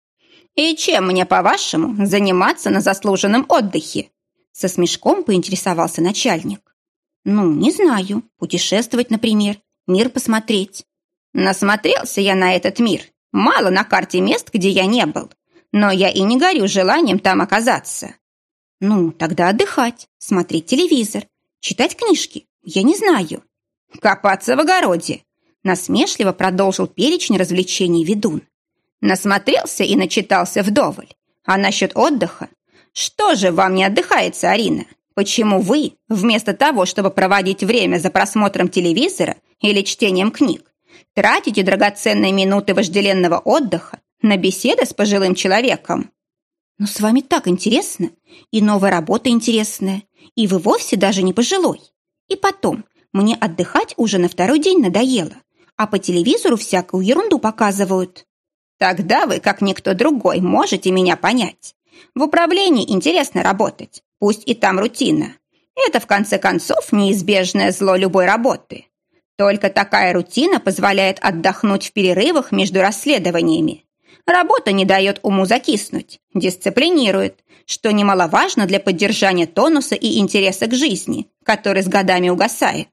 «И чем мне, по-вашему, заниматься на заслуженном отдыхе?» Со смешком поинтересовался начальник. «Ну, не знаю. Путешествовать, например. Мир посмотреть». Насмотрелся я на этот мир. Мало на карте мест, где я не был. Но я и не горю желанием там оказаться. Ну, тогда отдыхать, смотреть телевизор, читать книжки. Я не знаю. Копаться в огороде. Насмешливо продолжил перечень развлечений ведун. Насмотрелся и начитался вдоволь. А насчет отдыха? Что же вам не отдыхается, Арина? Почему вы, вместо того, чтобы проводить время за просмотром телевизора или чтением книг, Тратите драгоценные минуты вожделенного отдыха на беседы с пожилым человеком. Но с вами так интересно, и новая работа интересная, и вы вовсе даже не пожилой. И потом, мне отдыхать уже на второй день надоело, а по телевизору всякую ерунду показывают. Тогда вы, как никто другой, можете меня понять. В управлении интересно работать, пусть и там рутина. Это, в конце концов, неизбежное зло любой работы. Только такая рутина позволяет отдохнуть в перерывах между расследованиями. Работа не дает уму закиснуть, дисциплинирует, что немаловажно для поддержания тонуса и интереса к жизни, который с годами угасает.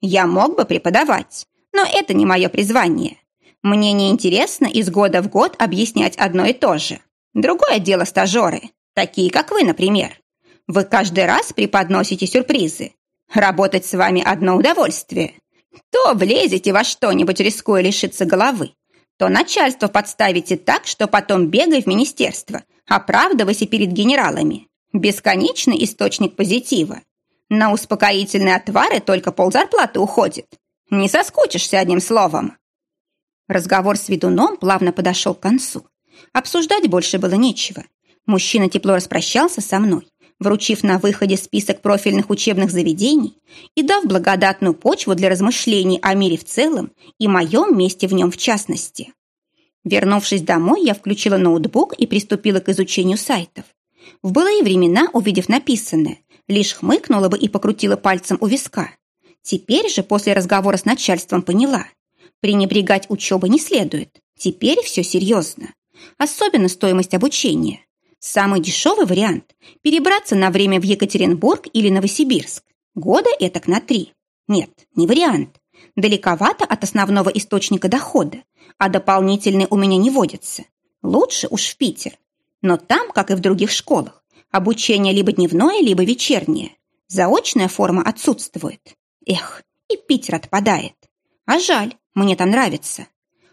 Я мог бы преподавать, но это не мое призвание. Мне не интересно из года в год объяснять одно и то же. Другое дело стажеры, такие как вы, например. Вы каждый раз преподносите сюрпризы. Работать с вами одно удовольствие – то влезете во что-нибудь, рискуя лишиться головы, то начальство подставите так, что потом бегай в министерство, оправдывайся перед генералами. Бесконечный источник позитива. На успокоительные отвары только ползарплаты уходит. Не соскучишься одним словом. Разговор с ведуном плавно подошел к концу. Обсуждать больше было нечего. Мужчина тепло распрощался со мной, вручив на выходе список профильных учебных заведений и дав благодатную почву для размышлений о мире в целом и моем месте в нем в частности. Вернувшись домой, я включила ноутбук и приступила к изучению сайтов. В былые времена, увидев написанное, лишь хмыкнула бы и покрутила пальцем у виска. Теперь же, после разговора с начальством, поняла. Пренебрегать учебой не следует. Теперь все серьезно. Особенно стоимость обучения. Самый дешевый вариант – перебраться на время в Екатеринбург или Новосибирск. Года этак на три. Нет, не вариант. Далековато от основного источника дохода, а дополнительные у меня не водятся. Лучше уж в Питер. Но там, как и в других школах, обучение либо дневное, либо вечернее. Заочная форма отсутствует. Эх, и Питер отпадает. А жаль, мне там нравится.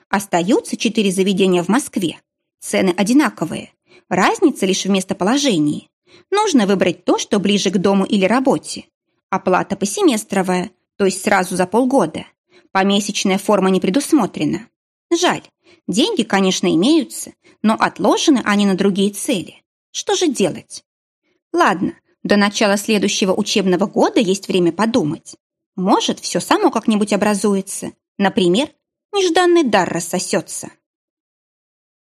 Остаются четыре заведения в Москве. Цены одинаковые. Разница лишь в местоположении. Нужно выбрать то, что ближе к дому или работе. Оплата посеместровая, то есть сразу за полгода. Помесячная форма не предусмотрена. Жаль, деньги, конечно, имеются, но отложены они на другие цели. Что же делать? Ладно, до начала следующего учебного года есть время подумать. Может, все само как-нибудь образуется. Например, нежданный дар рассосется.